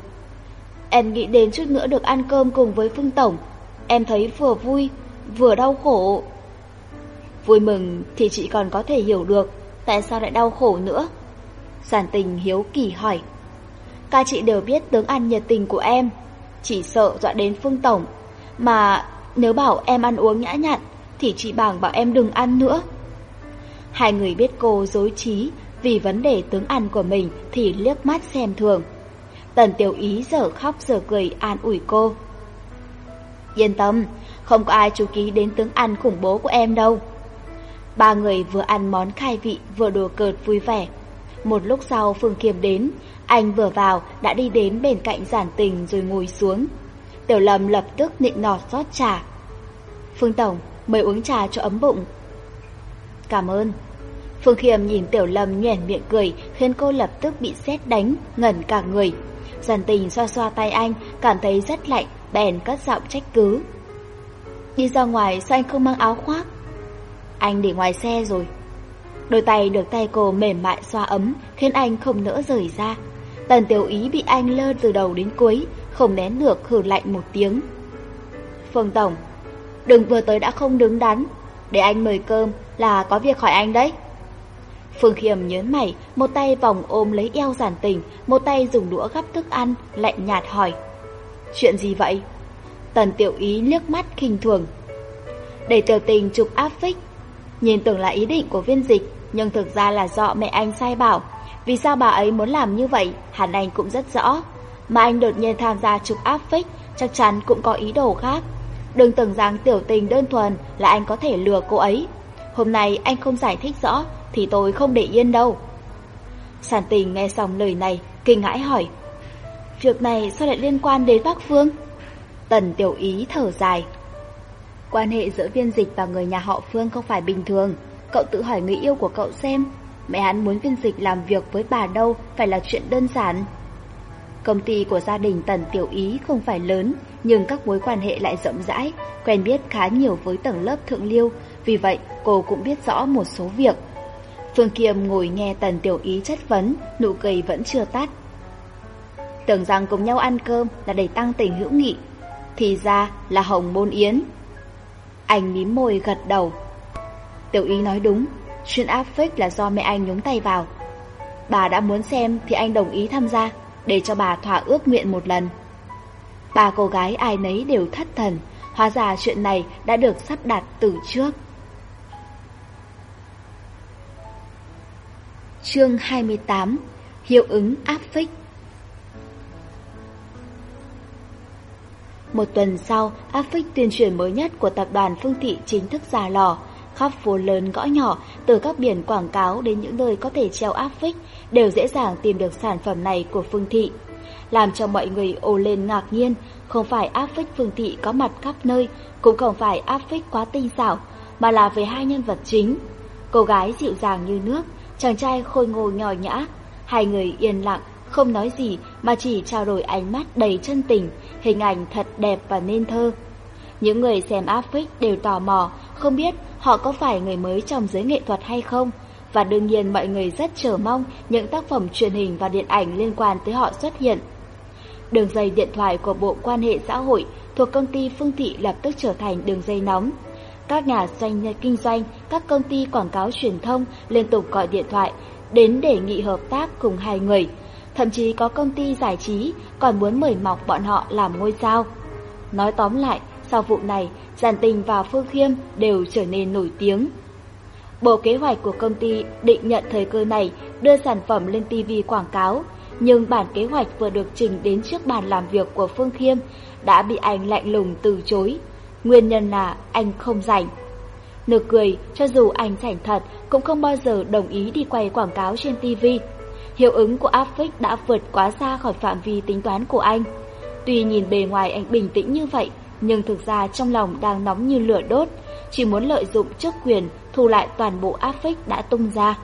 Em nghĩ đến chút nữa được ăn cơm cùng với Phương Tổng. Em thấy vừa vui, vừa đau khổ. Vui mừng thì chị còn có thể hiểu được tại sao lại đau khổ nữa. Giản tình hiếu kỳ hỏi. Ca chị đều biết tướng ăn nhiệt tình của em. Chỉ sợ dọa đến Phương Tổng. Mà nếu bảo em ăn uống nhã nhặn thì chị Bảng bảo em đừng ăn nữa. Hai người biết cô dối trí vì vấn đề tướng ăn của mình thì liếc mắt xem thường. Tần tiểu ý giờ khóc giờ cười an ủi cô. Yên tâm, không có ai chú ký đến tướng ăn khủng bố của em đâu. Ba người vừa ăn món khai vị vừa đùa cợt vui vẻ. Một lúc sau Phương Kiềm đến, anh vừa vào đã đi đến bên cạnh giản tình rồi ngồi xuống. Tiểu Lâm lập tức nịnh nọt rót trà. Phương Tổng, mời uống trà cho ấm bụng. Cảm ơn. Phương Khiêm nhìn Tiểu Lâm nhoẻn miệng cười khiến cô lập tức bị xét đánh, ngẩn cả người. Giản tình xoa xoa tay anh, cảm thấy rất lạnh, bèn cất giọng trách cứ. Đi ra ngoài sao anh không mang áo khoác? Anh để ngoài xe rồi. Đôi tay được tay cô mềm mại xoa ấm, khiến anh không nỡ rời ra. Tần tiểu ý bị anh lơ từ đầu đến cuối, không nén được hử lạnh một tiếng. Phương Tổng, đừng vừa tới đã không đứng đắn, để anh mời cơm là có việc hỏi anh đấy. Phương Khiêm nhớn mày, một tay vòng ôm lấy eo giản tình, một tay dùng đũa gắp thức ăn, lạnh nhạt hỏi. Chuyện gì vậy? Tần tiểu ý liếc mắt khinh thường. Để tiểu tình chụp áp phích. Nhìn tưởng là ý định của viên dịch, nhưng thực ra là do mẹ anh sai bảo. Vì sao bà ấy muốn làm như vậy, hẳn anh cũng rất rõ. Mà anh đột nhiên tham gia chụp áp phích, chắc chắn cũng có ý đồ khác. Đừng tưởng rằng tiểu tình đơn thuần là anh có thể lừa cô ấy. Hôm nay anh không giải thích rõ, Thì tôi không để yên đâu. Sản tình nghe xong lời này, Kinh ngãi hỏi, Việc này sao lại liên quan đến bác Phương? Tần tiểu ý thở dài, Quan hệ giữa viên dịch và người nhà họ Phương không phải bình thường. Cậu tự hỏi người yêu của cậu xem, Mẹ hắn muốn viên dịch làm việc với bà đâu, Phải là chuyện đơn giản. Công ty của gia đình Tần Tiểu Ý không phải lớn, nhưng các mối quan hệ lại rộng rãi, quen biết khá nhiều với tầng lớp thượng lưu. vì vậy cô cũng biết rõ một số việc. Phương Kiêm ngồi nghe Tần Tiểu Ý chất vấn, nụ cười vẫn chưa tắt. Tưởng rằng cùng nhau ăn cơm là để tăng tình hữu nghị, thì ra là Hồng Môn Yến. Anh mím môi gật đầu. Tiểu Ý nói đúng, chuyện áp phích là do mẹ anh nhúng tay vào. Bà đã muốn xem thì anh đồng ý tham gia để cho bà thỏa ước nguyện một lần. Ba cô gái ai nấy đều thất thần, hóa ra chuyện này đã được sắp đặt từ trước. Chương 28 Hiệu ứng áp phích Một tuần sau, áp phích tuyên truyền mới nhất của tập đoàn Phương Thị chính thức ra lò. Khắp phố lớn gõ nhỏ, từ các biển quảng cáo đến những nơi có thể treo áp phích, đều dễ dàng tìm được sản phẩm này của Phương Thị. Làm cho mọi người ồ lên ngạc nhiên, không phải áp phích Phương Thị có mặt khắp nơi, cũng không phải áp phích quá tinh xảo, mà là về hai nhân vật chính. Cô gái dịu dàng như nước, chàng trai khôi ngô nhỏ nhã, hai người yên lặng, không nói gì mà chỉ trao đổi ánh mắt đầy chân tình, hình ảnh thật đẹp và nên thơ. Những người xem áp phích đều tò mò, không biết họ có phải người mới trong giới nghệ thuật hay không và đương nhiên mọi người rất chờ mong những tác phẩm truyền hình và điện ảnh liên quan tới họ xuất hiện. Đường dây điện thoại của Bộ Quan hệ Xã hội thuộc công ty Phương Thị lập tức trở thành đường dây nóng. Các nhà doanh nhân kinh doanh, các công ty quảng cáo truyền thông liên tục gọi điện thoại đến đề nghị hợp tác cùng hai người. Thậm chí có công ty giải trí còn muốn mời mọc bọn họ làm ngôi sao. Nói tóm lại, sau vụ này, Giàn Tình và Phương Khiêm đều trở nên nổi tiếng. Bộ kế hoạch của công ty định nhận thời cơ này đưa sản phẩm lên TV quảng cáo, nhưng bản kế hoạch vừa được trình đến trước bàn làm việc của Phương Khiêm đã bị anh lạnh lùng từ chối. Nguyên nhân là anh không rảnh. Nực cười, cho dù anh rảnh thật cũng không bao giờ đồng ý đi quay quảng cáo trên TV. Hiệu ứng của Affix đã vượt quá xa khỏi phạm vi tính toán của anh. Tuy nhìn bề ngoài anh bình tĩnh như vậy, nhưng thực ra trong lòng đang nóng như lửa đốt, chỉ muốn lợi dụng chức quyền thu lại toàn bộ áp phích đã tung ra.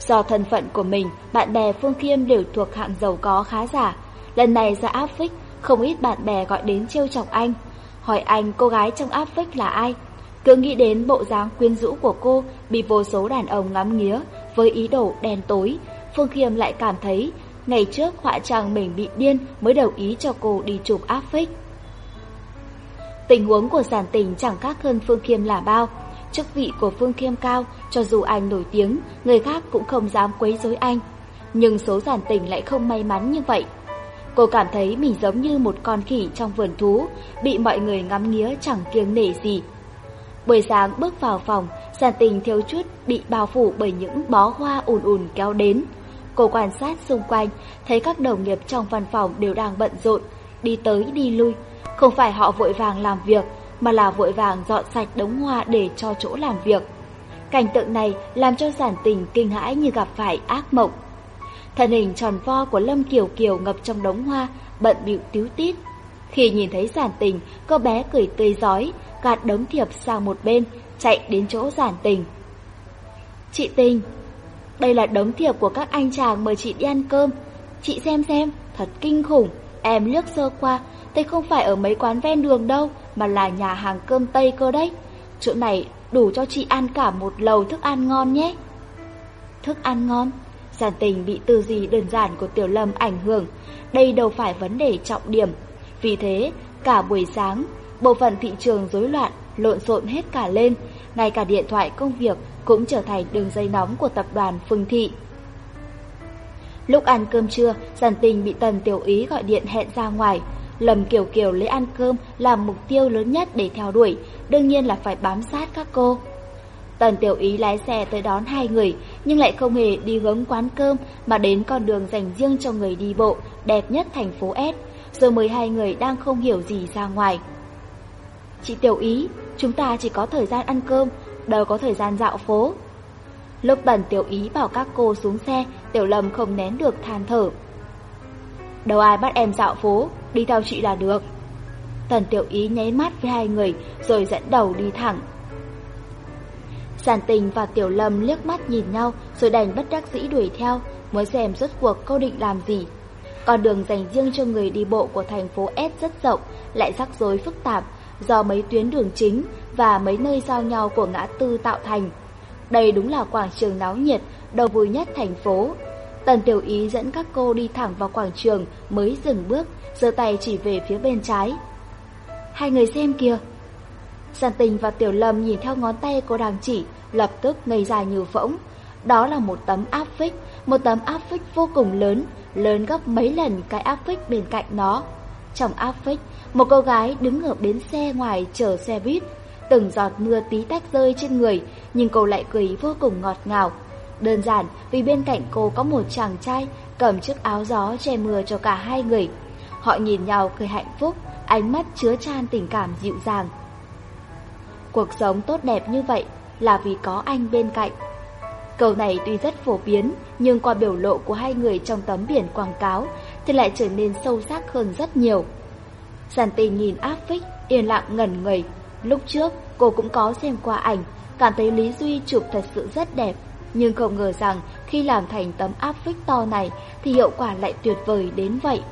Do thân phận của mình, bạn bè Phương Khiêm đều thuộc hạng giàu có khá giả. Lần này ra áp phích, không ít bạn bè gọi đến trêu chọc anh. Hỏi anh cô gái trong áp phích là ai? Cứ nghĩ đến bộ dáng quyến rũ của cô bị vô số đàn ông ngắm nghía với ý đồ đen tối. Phương Khiêm lại cảm thấy ngày trước họa trang mình bị điên mới đồng ý cho cô đi chụp áp phích. Tình huống của giản tình chẳng khác hơn Phương Khiêm là bao. Chức vị của Phương Khiêm cao, cho dù anh nổi tiếng, người khác cũng không dám quấy rối anh. Nhưng số giản tình lại không may mắn như vậy. Cô cảm thấy mình giống như một con khỉ trong vườn thú, bị mọi người ngắm nghía chẳng kiêng nể gì. Buổi sáng bước vào phòng, giản tình thiếu chút bị bao phủ bởi những bó hoa ùn ùn kéo đến. Cô quan sát xung quanh, thấy các đồng nghiệp trong văn phòng đều đang bận rộn, đi tới đi lui, không phải họ vội vàng làm việc, mà là vội vàng dọn sạch đống hoa để cho chỗ làm việc. Cảnh tượng này làm cho giản tình kinh hãi như gặp phải ác mộng. Thân hình tròn vo của Lâm Kiều Kiều ngập trong đống hoa, bận bịu tíu tít. Khi nhìn thấy giản tình, cô bé cười tươi giói, gạt đống thiệp sang một bên, chạy đến chỗ giản tình. Chị Tình, đây là đống thiệp của các anh chàng mời chị đi ăn cơm. Chị xem xem, thật kinh khủng. Em lướt sơ qua, đây không phải ở mấy quán ven đường đâu, mà là nhà hàng cơm Tây cơ đấy. Chỗ này đủ cho chị ăn cả một lầu thức ăn ngon nhé. Thức ăn ngon? Giản tình bị từ gì đơn giản của Tiểu Lâm ảnh hưởng. Đây đâu phải vấn đề trọng điểm. Vì thế, cả buổi sáng, bộ phận thị trường rối loạn, lộn xộn hết cả lên. Ngay cả điện thoại công việc cũng trở thành đường dây nóng của tập đoàn Phương Thị. Lúc ăn cơm trưa, Giản Tình bị Tần Tiểu Ý gọi điện hẹn ra ngoài. Lầm Kiều Kiều lấy ăn cơm là mục tiêu lớn nhất để theo đuổi, đương nhiên là phải bám sát các cô. Tần Tiểu Ý lái xe tới đón hai người, nhưng lại không hề đi hướng quán cơm mà đến con đường dành riêng cho người đi bộ, đẹp nhất thành phố S, rồi mời hai người đang không hiểu gì ra ngoài. Chị Tiểu Ý, chúng ta chỉ có thời gian ăn cơm, đâu có thời gian dạo phố. Lúc Tần Tiểu Ý bảo các cô xuống xe, Tiểu Lâm không nén được than thở. Đâu ai bắt em dạo phố, đi theo chị là được. Tần tiểu ý nháy mắt với hai người rồi dẫn đầu đi thẳng. Giản tình và tiểu lâm liếc mắt nhìn nhau rồi đành bất đắc dĩ đuổi theo, muốn xem rốt cuộc cô định làm gì. Con đường dành riêng cho người đi bộ của thành phố S rất rộng, lại rắc rối phức tạp do mấy tuyến đường chính và mấy nơi giao nhau của ngã tư tạo thành. Đây đúng là quảng trường náo nhiệt, đầu vui nhất thành phố, Tần Tiểu Ý dẫn các cô đi thẳng vào quảng trường mới dừng bước, giơ tay chỉ về phía bên trái. Hai người xem kìa. Giản tình và Tiểu Lâm nhìn theo ngón tay cô đang chỉ, lập tức ngây ra như phỗng. Đó là một tấm áp phích, một tấm áp phích vô cùng lớn, lớn gấp mấy lần cái áp phích bên cạnh nó. Trong áp phích, một cô gái đứng ở bến xe ngoài chờ xe buýt. Từng giọt mưa tí tách rơi trên người, nhưng cô lại cười vô cùng ngọt ngào, Đơn giản vì bên cạnh cô có một chàng trai cầm chiếc áo gió che mưa cho cả hai người. Họ nhìn nhau cười hạnh phúc, ánh mắt chứa chan tình cảm dịu dàng. Cuộc sống tốt đẹp như vậy là vì có anh bên cạnh. Câu này tuy rất phổ biến, nhưng qua biểu lộ của hai người trong tấm biển quảng cáo thì lại trở nên sâu sắc hơn rất nhiều. Giản tình nhìn áp phích, yên lặng ngẩn người. Lúc trước, cô cũng có xem qua ảnh, cảm thấy Lý Duy chụp thật sự rất đẹp nhưng không ngờ rằng khi làm thành tấm áp phích to này thì hiệu quả lại tuyệt vời đến vậy.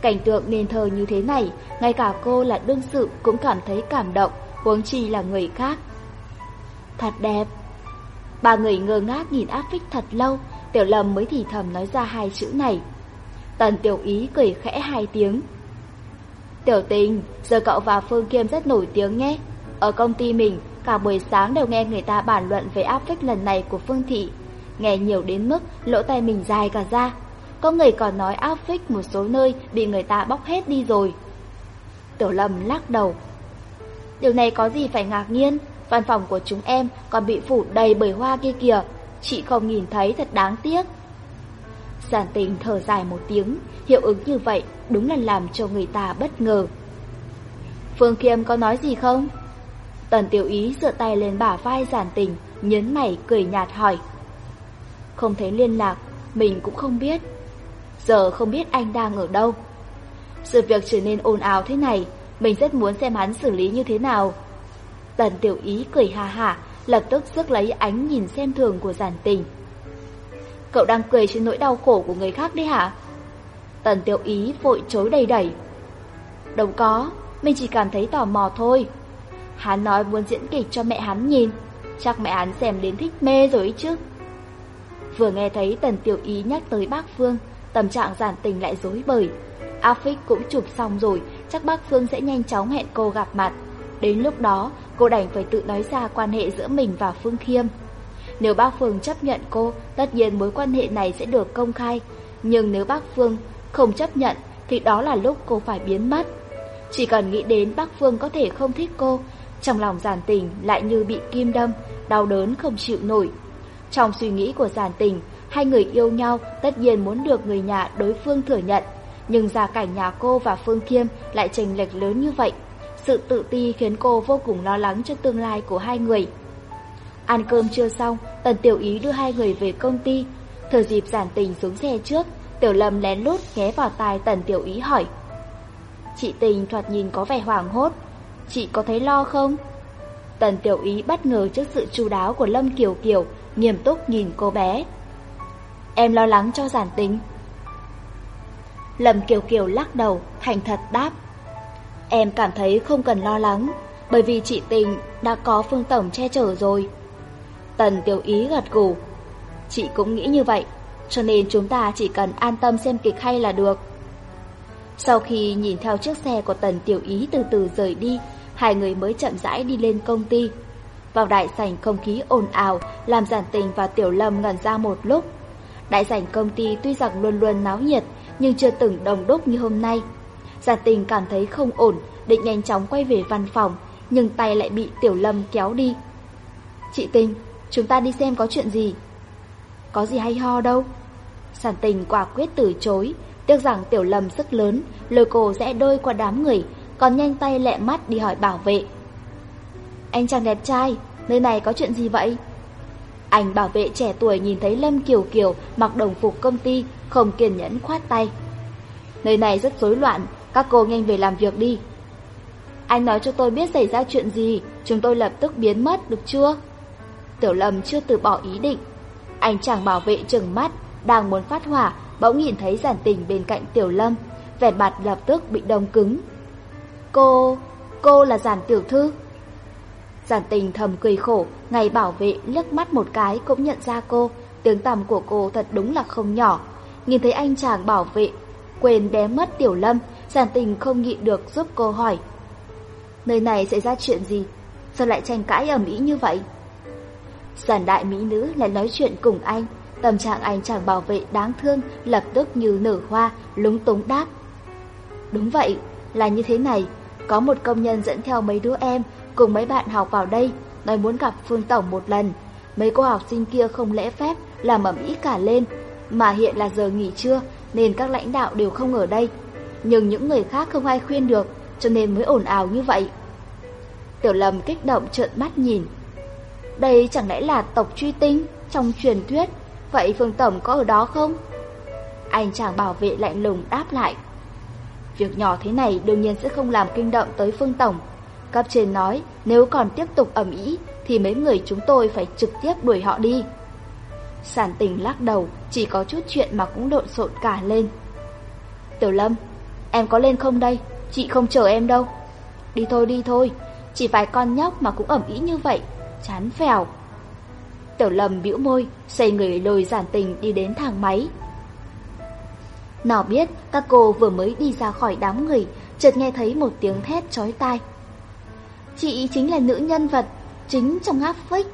Cảnh tượng nền thờ như thế này, ngay cả cô là đương sự cũng cảm thấy cảm động, huống chi là người khác. Thật đẹp. Ba người ngơ ngác nhìn áp phích thật lâu, Tiểu Lâm mới thì thầm nói ra hai chữ này. Tần Tiểu Ý cười khẽ hai tiếng. Tiểu Tình, giờ cậu và Phương Kiêm rất nổi tiếng nhé. Ở công ty mình, Cả buổi sáng đều nghe người ta bàn luận về áp phích lần này của Phương Thị. Nghe nhiều đến mức lỗ tai mình dài cả ra. Có người còn nói áp phích một số nơi bị người ta bóc hết đi rồi. Tiểu Lâm lắc đầu. Điều này có gì phải ngạc nhiên, văn phòng của chúng em còn bị phủ đầy bởi hoa kia kìa, chị không nhìn thấy thật đáng tiếc. Giản tình thở dài một tiếng, hiệu ứng như vậy đúng là làm cho người ta bất ngờ. Phương Kiêm có nói gì không? Tần Tiểu Ý dựa tay lên bả vai giản tình, nhấn mày cười nhạt hỏi. Không thấy liên lạc, mình cũng không biết. Giờ không biết anh đang ở đâu. Sự việc trở nên ồn ào thế này, mình rất muốn xem hắn xử lý như thế nào. Tần Tiểu Ý cười hà hả, lập tức rước lấy ánh nhìn xem thường của giản tình. Cậu đang cười trên nỗi đau khổ của người khác đấy hả? Tần Tiểu Ý vội chối đầy đẩy. Đâu có, mình chỉ cảm thấy tò mò thôi. Hắn nói muốn diễn kịch cho mẹ hắn nhìn. Chắc mẹ hắn xem đến thích mê rồi chứ. Vừa nghe thấy Tần Tiểu Ý nhắc tới bác phương, Tâm trạng giản tình lại dối bời. A Phích cũng chụp xong rồi, Chắc bác phương sẽ nhanh chóng hẹn cô gặp mặt. Đến lúc đó, cô đành phải tự nói ra quan hệ giữa mình và Phương Khiêm. Nếu bác Phương chấp nhận cô, Tất nhiên mối quan hệ này sẽ được công khai. Nhưng nếu bác Phương không chấp nhận, Thì đó là lúc cô phải biến mất. Chỉ cần nghĩ đến bác Phương có thể không thích cô trong lòng giản tình lại như bị kim đâm, đau đớn không chịu nổi. Trong suy nghĩ của giản tình, hai người yêu nhau tất nhiên muốn được người nhà đối phương thừa nhận. Nhưng gia cảnh nhà cô và Phương Khiêm lại chênh lệch lớn như vậy. Sự tự ti khiến cô vô cùng lo lắng cho tương lai của hai người. Ăn cơm chưa xong, Tần Tiểu Ý đưa hai người về công ty. Thừa dịp giản tình xuống xe trước, Tiểu Lâm lén lút ghé vào tai Tần Tiểu Ý hỏi. Chị Tình thoạt nhìn có vẻ hoảng hốt, chị có thấy lo không? Tần tiểu ý bất ngờ trước sự chu đáo của Lâm Kiều Kiều, nghiêm túc nhìn cô bé. Em lo lắng cho giản tính. Lâm Kiều Kiều lắc đầu, thành thật đáp. Em cảm thấy không cần lo lắng, bởi vì chị tình đã có phương tổng che chở rồi. Tần tiểu ý gật gù. Chị cũng nghĩ như vậy, cho nên chúng ta chỉ cần an tâm xem kịch hay là được. Sau khi nhìn theo chiếc xe của Tần Tiểu Ý từ từ rời đi, hai người mới chậm rãi đi lên công ty. Vào đại sảnh không khí ồn ào, làm giản tình và tiểu lâm ngẩn ra một lúc. Đại sảnh công ty tuy rằng luôn luôn náo nhiệt, nhưng chưa từng đồng đúc như hôm nay. Giản tình cảm thấy không ổn, định nhanh chóng quay về văn phòng, nhưng tay lại bị tiểu lâm kéo đi. Chị tình, chúng ta đi xem có chuyện gì. Có gì hay ho đâu. Sản tình quả quyết từ chối, tiếc rằng tiểu lâm sức lớn, lời cô rẽ đôi qua đám người, còn nhanh tay lẹ mắt đi hỏi bảo vệ. Anh chàng đẹp trai, nơi này có chuyện gì vậy? Anh bảo vệ trẻ tuổi nhìn thấy Lâm Kiều Kiều mặc đồng phục công ty, không kiên nhẫn khoát tay. Nơi này rất rối loạn, các cô nhanh về làm việc đi. Anh nói cho tôi biết xảy ra chuyện gì, chúng tôi lập tức biến mất được chưa? Tiểu Lâm chưa từ bỏ ý định. Anh chàng bảo vệ trừng mắt, đang muốn phát hỏa, bỗng nhìn thấy giản tình bên cạnh Tiểu Lâm, vẻ mặt lập tức bị đông cứng, Cô, cô là giản tiểu thư. Giản tình thầm cười khổ, ngày bảo vệ liếc mắt một cái cũng nhận ra cô, tiếng tầm của cô thật đúng là không nhỏ. Nhìn thấy anh chàng bảo vệ, quên bé mất tiểu lâm, giản tình không nghĩ được giúp cô hỏi. Nơi này xảy ra chuyện gì? Sao lại tranh cãi ầm ĩ như vậy? Giản đại mỹ nữ lại nói chuyện cùng anh, tâm trạng anh chàng bảo vệ đáng thương lập tức như nở hoa, lúng túng đáp. Đúng vậy, là như thế này, có một công nhân dẫn theo mấy đứa em cùng mấy bạn học vào đây, nói muốn gặp Phương Tổng một lần. Mấy cô học sinh kia không lễ phép làm ẩm ý cả lên, mà hiện là giờ nghỉ trưa nên các lãnh đạo đều không ở đây. Nhưng những người khác không ai khuyên được, cho nên mới ồn ào như vậy. Tiểu Lâm kích động trợn mắt nhìn. Đây chẳng lẽ là tộc truy tinh trong truyền thuyết, vậy Phương Tổng có ở đó không? Anh chàng bảo vệ lạnh lùng đáp lại. Việc nhỏ thế này đương nhiên sẽ không làm kinh động tới Phương Tổng. Cấp trên nói, nếu còn tiếp tục ẩm ý, thì mấy người chúng tôi phải trực tiếp đuổi họ đi. Sản tình lắc đầu, chỉ có chút chuyện mà cũng lộn xộn cả lên. Tiểu Lâm, em có lên không đây? Chị không chờ em đâu. Đi thôi đi thôi, chỉ vài con nhóc mà cũng ẩm ý như vậy, chán phèo. Tiểu Lâm bĩu môi, xây người lôi giản tình đi đến thang máy, nào biết, các cô vừa mới đi ra khỏi đám người, Chợt nghe thấy một tiếng thét chói tai. Chị chính là nữ nhân vật, Chính trong áp phích.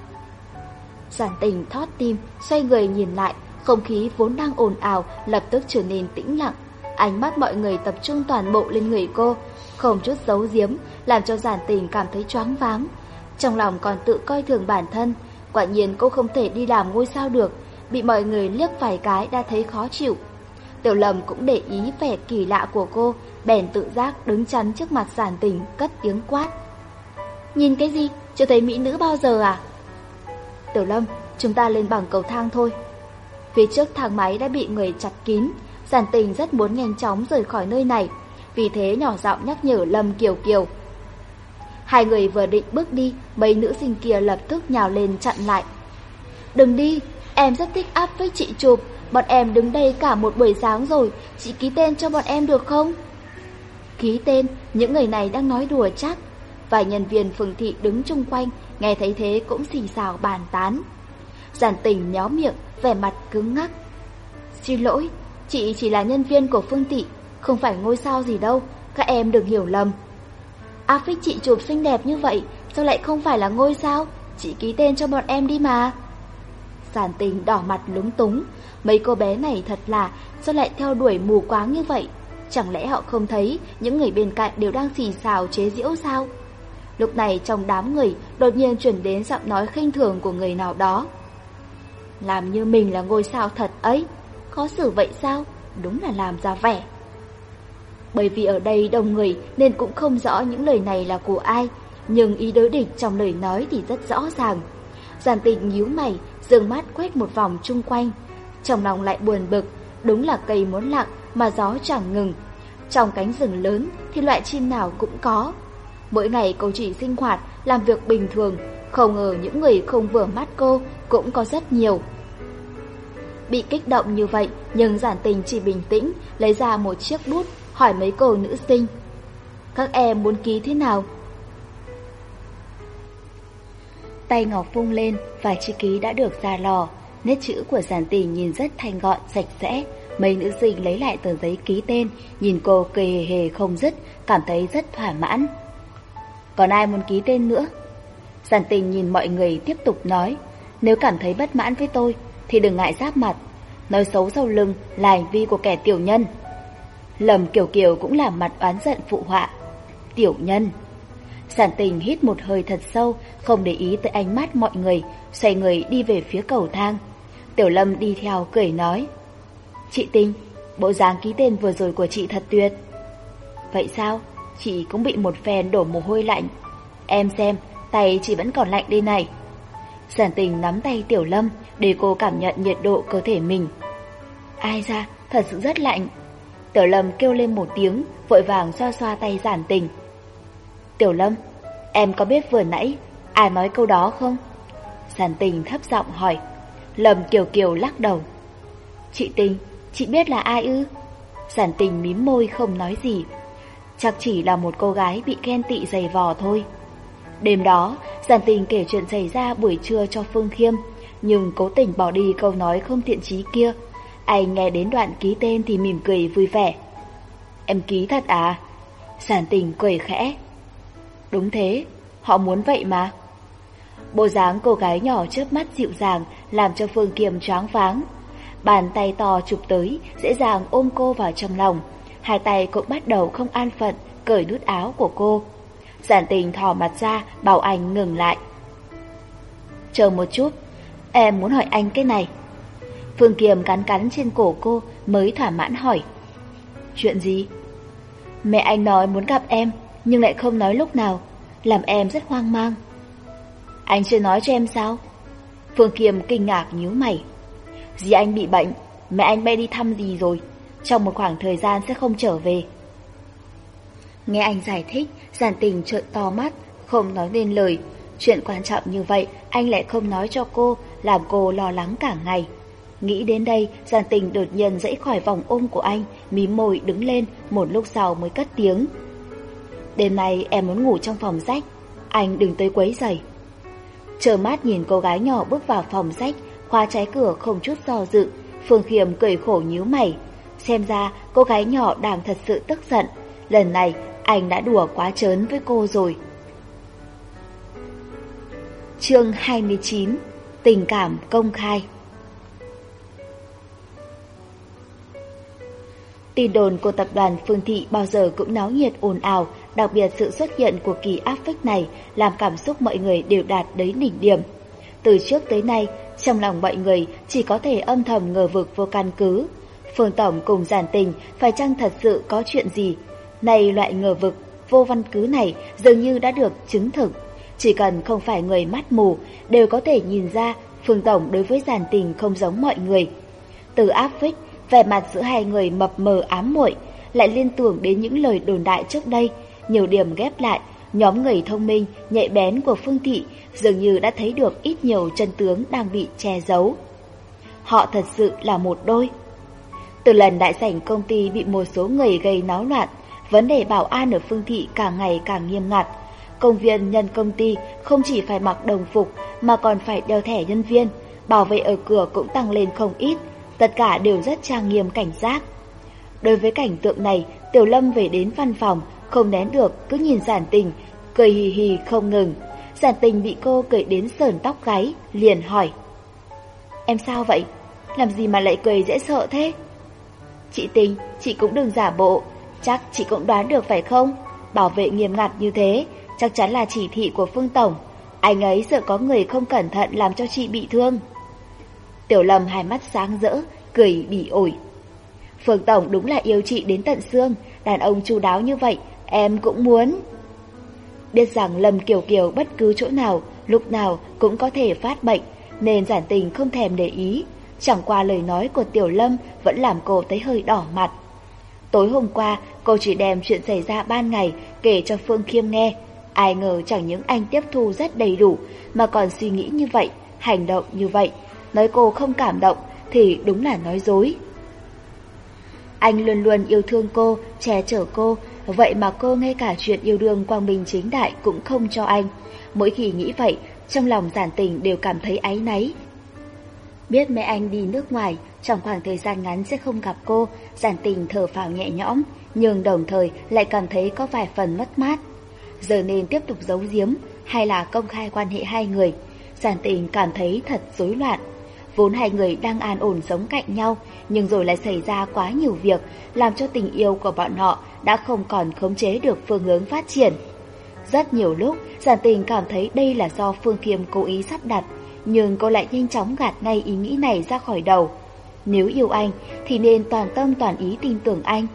Giản tình thót tim, Xoay người nhìn lại, Không khí vốn đang ồn ào Lập tức trở nên tĩnh lặng. Ánh mắt mọi người tập trung toàn bộ lên người cô, Không chút giấu giếm, Làm cho giản tình cảm thấy choáng váng. Trong lòng còn tự coi thường bản thân, Quả nhiên cô không thể đi làm ngôi sao được, Bị mọi người liếc vài cái đã thấy khó chịu. Tiểu Lâm cũng để ý vẻ kỳ lạ của cô, bèn tự giác đứng chắn trước mặt giản tình, cất tiếng quát. Nhìn cái gì? Chưa thấy mỹ nữ bao giờ à? Tiểu Lâm, chúng ta lên bằng cầu thang thôi. Phía trước thang máy đã bị người chặt kín, giản tình rất muốn nhanh chóng rời khỏi nơi này, vì thế nhỏ giọng nhắc nhở Lâm Kiều Kiều. Hai người vừa định bước đi, mấy nữ sinh kia lập tức nhào lên chặn lại. Đừng đi, em rất thích áp với chị chụp, Bọn em đứng đây cả một buổi sáng rồi, chị ký tên cho bọn em được không? Ký tên, những người này đang nói đùa chắc. Vài nhân viên phường thị đứng chung quanh, nghe thấy thế cũng xì xào bàn tán. Giản tình nhó miệng, vẻ mặt cứng ngắc. Xin lỗi, chị chỉ là nhân viên của phương thị, không phải ngôi sao gì đâu, các em đừng hiểu lầm. Áp phích chị chụp xinh đẹp như vậy, sao lại không phải là ngôi sao? Chị ký tên cho bọn em đi mà. Giản tình đỏ mặt lúng túng, Mấy cô bé này thật là Sao lại theo đuổi mù quáng như vậy? Chẳng lẽ họ không thấy Những người bên cạnh đều đang xì xào chế giễu sao? Lúc này trong đám người Đột nhiên chuyển đến giọng nói khinh thường của người nào đó. Làm như mình là ngôi sao thật ấy Khó xử vậy sao? Đúng là làm ra vẻ. Bởi vì ở đây đông người Nên cũng không rõ những lời này là của ai Nhưng ý đối địch trong lời nói thì rất rõ ràng. Giàn tình nhíu mày, dương mắt quét một vòng chung quanh trong lòng lại buồn bực, đúng là cây muốn lặng mà gió chẳng ngừng. Trong cánh rừng lớn thì loại chim nào cũng có. Mỗi ngày cô chỉ sinh hoạt, làm việc bình thường, không ngờ những người không vừa mắt cô cũng có rất nhiều. Bị kích động như vậy, nhưng giản tình chỉ bình tĩnh, lấy ra một chiếc bút, hỏi mấy cô nữ sinh. Các em muốn ký thế nào? Tay Ngọc phung lên, vài chữ ký đã được ra lò. Nét chữ của giản tình nhìn rất thanh gọn, sạch sẽ. Mấy nữ sinh lấy lại tờ giấy ký tên, nhìn cô kề hề không dứt, cảm thấy rất thỏa mãn. Còn ai muốn ký tên nữa? Giản tình nhìn mọi người tiếp tục nói, nếu cảm thấy bất mãn với tôi thì đừng ngại giáp mặt, nói xấu sau lưng là hành vi của kẻ tiểu nhân. Lầm Kiều Kiều cũng làm mặt oán giận phụ họa. Tiểu nhân. Giản tình hít một hơi thật sâu, không để ý tới ánh mắt mọi người, xoay người đi về phía cầu thang. Tiểu Lâm đi theo cười nói Chị Tinh, bộ dáng ký tên vừa rồi của chị thật tuyệt. Vậy sao, chị cũng bị một phen đổ mồ hôi lạnh. Em xem, tay chị vẫn còn lạnh đây này. Giản tình nắm tay Tiểu Lâm để cô cảm nhận nhiệt độ cơ thể mình. Ai ra, thật sự rất lạnh. Tiểu Lâm kêu lên một tiếng, vội vàng xoa xoa tay giản tình. Tiểu Lâm, em có biết vừa nãy ai nói câu đó không? Giản tình thấp giọng hỏi. Lầm Kiều Kiều lắc đầu. Chị Tình, chị biết là ai ư? Giản Tình mím môi không nói gì. Chắc chỉ là một cô gái bị ghen tị dày vò thôi. Đêm đó, Giản Tình kể chuyện xảy ra buổi trưa cho Phương Khiêm, nhưng cố tình bỏ đi câu nói không thiện chí kia. Anh nghe đến đoạn ký tên thì mỉm cười vui vẻ. Em ký thật à? Giản Tình cười khẽ. Đúng thế, họ muốn vậy mà. Bộ dáng cô gái nhỏ chớp mắt dịu dàng làm cho Phương Kiềm choáng váng. Bàn tay to chụp tới, dễ dàng ôm cô vào trong lòng. Hai tay cũng bắt đầu không an phận, cởi nút áo của cô. Giản tình thò mặt ra, bảo anh ngừng lại. Chờ một chút, em muốn hỏi anh cái này. Phương Kiềm cắn cắn trên cổ cô mới thỏa mãn hỏi. Chuyện gì? Mẹ anh nói muốn gặp em, nhưng lại không nói lúc nào, làm em rất hoang mang. Anh chưa nói cho em sao? Phương Kiềm kinh ngạc nhíu mày. Dì anh bị bệnh, mẹ anh bay đi thăm dì rồi, trong một khoảng thời gian sẽ không trở về. Nghe anh giải thích, giản tình trợn to mắt, không nói nên lời. Chuyện quan trọng như vậy, anh lại không nói cho cô, làm cô lo lắng cả ngày. Nghĩ đến đây, giản tình đột nhiên dãy khỏi vòng ôm của anh, mím môi đứng lên, một lúc sau mới cất tiếng. Đêm nay em muốn ngủ trong phòng rách, anh đừng tới quấy giày. Chờ mắt nhìn cô gái nhỏ bước vào phòng sách, khóa trái cửa không chút do dự, Phương Khiêm cười khổ nhíu mày. Xem ra cô gái nhỏ đang thật sự tức giận. Lần này anh đã đùa quá trớn với cô rồi. Chương 29 Tình cảm công khai Tin đồn của tập đoàn Phương Thị bao giờ cũng náo nhiệt ồn ào, Đặc biệt sự xuất hiện của kỳ áp phích này làm cảm xúc mọi người đều đạt đến đỉnh điểm. Từ trước tới nay, trong lòng mọi người chỉ có thể âm thầm ngờ vực vô căn cứ. Phương Tổng cùng giản tình phải chăng thật sự có chuyện gì? Này loại ngờ vực, vô văn cứ này dường như đã được chứng thực. Chỉ cần không phải người mắt mù, đều có thể nhìn ra Phương Tổng đối với giản tình không giống mọi người. Từ áp phích, vẻ mặt giữa hai người mập mờ ám muội lại liên tưởng đến những lời đồn đại trước đây nhiều điểm ghép lại, nhóm người thông minh, nhạy bén của Phương Thị dường như đã thấy được ít nhiều chân tướng đang bị che giấu. Họ thật sự là một đôi. Từ lần đại sảnh công ty bị một số người gây náo loạn, vấn đề bảo an ở Phương Thị càng ngày càng nghiêm ngặt. Công viên nhân công ty không chỉ phải mặc đồng phục mà còn phải đeo thẻ nhân viên, bảo vệ ở cửa cũng tăng lên không ít, tất cả đều rất trang nghiêm cảnh giác. Đối với cảnh tượng này, Tiểu Lâm về đến văn phòng không nén được cứ nhìn giản tình, cười hì hì không ngừng. Giản tình bị cô cười đến sờn tóc gáy, liền hỏi. Em sao vậy? Làm gì mà lại cười dễ sợ thế? Chị tình, chị cũng đừng giả bộ, chắc chị cũng đoán được phải không? Bảo vệ nghiêm ngặt như thế, chắc chắn là chỉ thị của Phương Tổng. Anh ấy sợ có người không cẩn thận làm cho chị bị thương. Tiểu Lâm hai mắt sáng rỡ, cười bỉ ổi. Phương Tổng đúng là yêu chị đến tận xương, đàn ông chu đáo như vậy Em cũng muốn. Biết rằng Lâm Kiều Kiều bất cứ chỗ nào, lúc nào cũng có thể phát bệnh, nên giản tình không thèm để ý. Chẳng qua lời nói của Tiểu Lâm vẫn làm cô thấy hơi đỏ mặt. Tối hôm qua, cô chỉ đem chuyện xảy ra ban ngày kể cho Phương Khiêm nghe. Ai ngờ chẳng những anh tiếp thu rất đầy đủ mà còn suy nghĩ như vậy, hành động như vậy. Nói cô không cảm động thì đúng là nói dối. Anh luôn luôn yêu thương cô, che chở cô, Vậy mà cô ngay cả chuyện yêu đương quang minh chính đại cũng không cho anh. Mỗi khi nghĩ vậy, trong lòng giản tình đều cảm thấy áy náy. Biết mẹ anh đi nước ngoài, trong khoảng thời gian ngắn sẽ không gặp cô, giản tình thở phào nhẹ nhõm, nhưng đồng thời lại cảm thấy có vài phần mất mát. Giờ nên tiếp tục giấu giếm, hay là công khai quan hệ hai người. Giản tình cảm thấy thật rối loạn. Vốn hai người đang an ổn sống cạnh nhau, nhưng rồi lại xảy ra quá nhiều việc, làm cho tình yêu của bọn họ đã không còn khống chế được phương hướng phát triển. Rất nhiều lúc, giản tình cảm thấy đây là do Phương Kiêm cố ý sắp đặt, nhưng cô lại nhanh chóng gạt ngay ý nghĩ này ra khỏi đầu. Nếu yêu anh, thì nên toàn tâm toàn ý tin tưởng anh.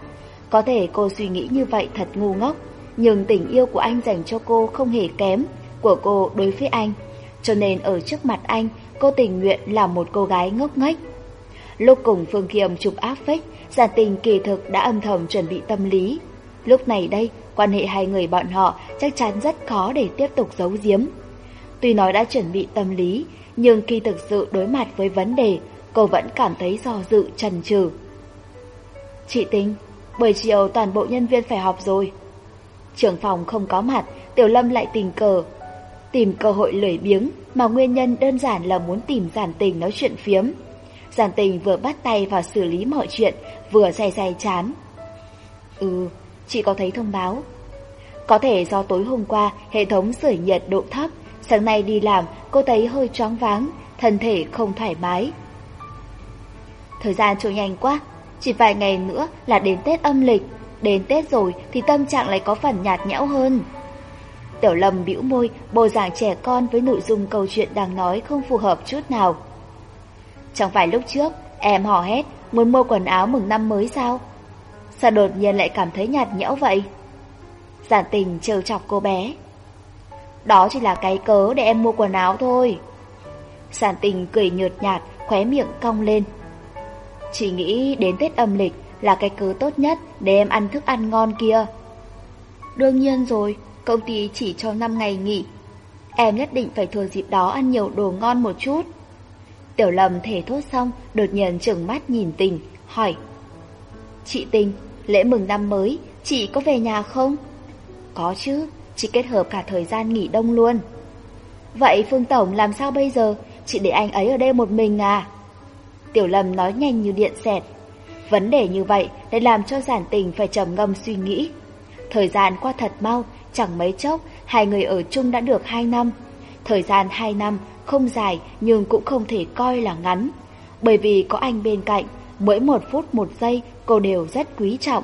Có thể cô suy nghĩ như vậy thật ngu ngốc, nhưng tình yêu của anh dành cho cô không hề kém của cô đối với anh. Cho nên ở trước mặt anh, cô tình nguyện là một cô gái ngốc nghếch. Lúc cùng Phương Khiêm chụp áp phích giản tình kỳ thực đã âm thầm chuẩn bị tâm lý. Lúc này đây, quan hệ hai người bọn họ chắc chắn rất khó để tiếp tục giấu giếm. Tuy nói đã chuẩn bị tâm lý, nhưng khi thực sự đối mặt với vấn đề, cô vẫn cảm thấy do dự chần chừ Chị Tinh, buổi chiều toàn bộ nhân viên phải họp rồi. Trưởng phòng không có mặt, Tiểu Lâm lại tình cờ. Tìm cơ hội lười biếng mà nguyên nhân đơn giản là muốn tìm giản tình nói chuyện phiếm. Giản tình vừa bắt tay vào xử lý mọi chuyện, vừa day day chán. Ừ, chị có thấy thông báo. Có thể do tối hôm qua hệ thống sưởi nhiệt độ thấp, sáng nay đi làm cô thấy hơi choáng váng, thân thể không thoải mái. Thời gian trôi nhanh quá, chỉ vài ngày nữa là đến Tết âm lịch, đến Tết rồi thì tâm trạng lại có phần nhạt nhẽo hơn. Tiểu Lâm bĩu môi, bộ giảng trẻ con với nội dung câu chuyện đang nói không phù hợp chút nào. Chẳng phải lúc trước em hò hét muốn mua quần áo mừng năm mới sao? Sao đột nhiên lại cảm thấy nhạt nhẽo vậy? Giản tình trêu chọc cô bé. Đó chỉ là cái cớ để em mua quần áo thôi. Giản tình cười nhợt nhạt, khóe miệng cong lên. Chỉ nghĩ đến Tết âm lịch là cái cớ tốt nhất để em ăn thức ăn ngon kia. Đương nhiên rồi, công ty chỉ cho 5 ngày nghỉ. Em nhất định phải thừa dịp đó ăn nhiều đồ ngon một chút. Tiểu Lâm thể thốt xong, đột nhiên trừng mắt nhìn tình, hỏi. Chị tình, lễ mừng năm mới, chị có về nhà không? Có chứ, chị kết hợp cả thời gian nghỉ đông luôn. Vậy Phương Tổng làm sao bây giờ? Chị để anh ấy ở đây một mình à? Tiểu Lâm nói nhanh như điện xẹt. Vấn đề như vậy lại làm cho giản tình phải trầm ngâm suy nghĩ. Thời gian qua thật mau, chẳng mấy chốc, hai người ở chung đã được hai năm. Thời gian hai năm không dài nhưng cũng không thể coi là ngắn. Bởi vì có anh bên cạnh, mỗi một phút một giây cô đều rất quý trọng.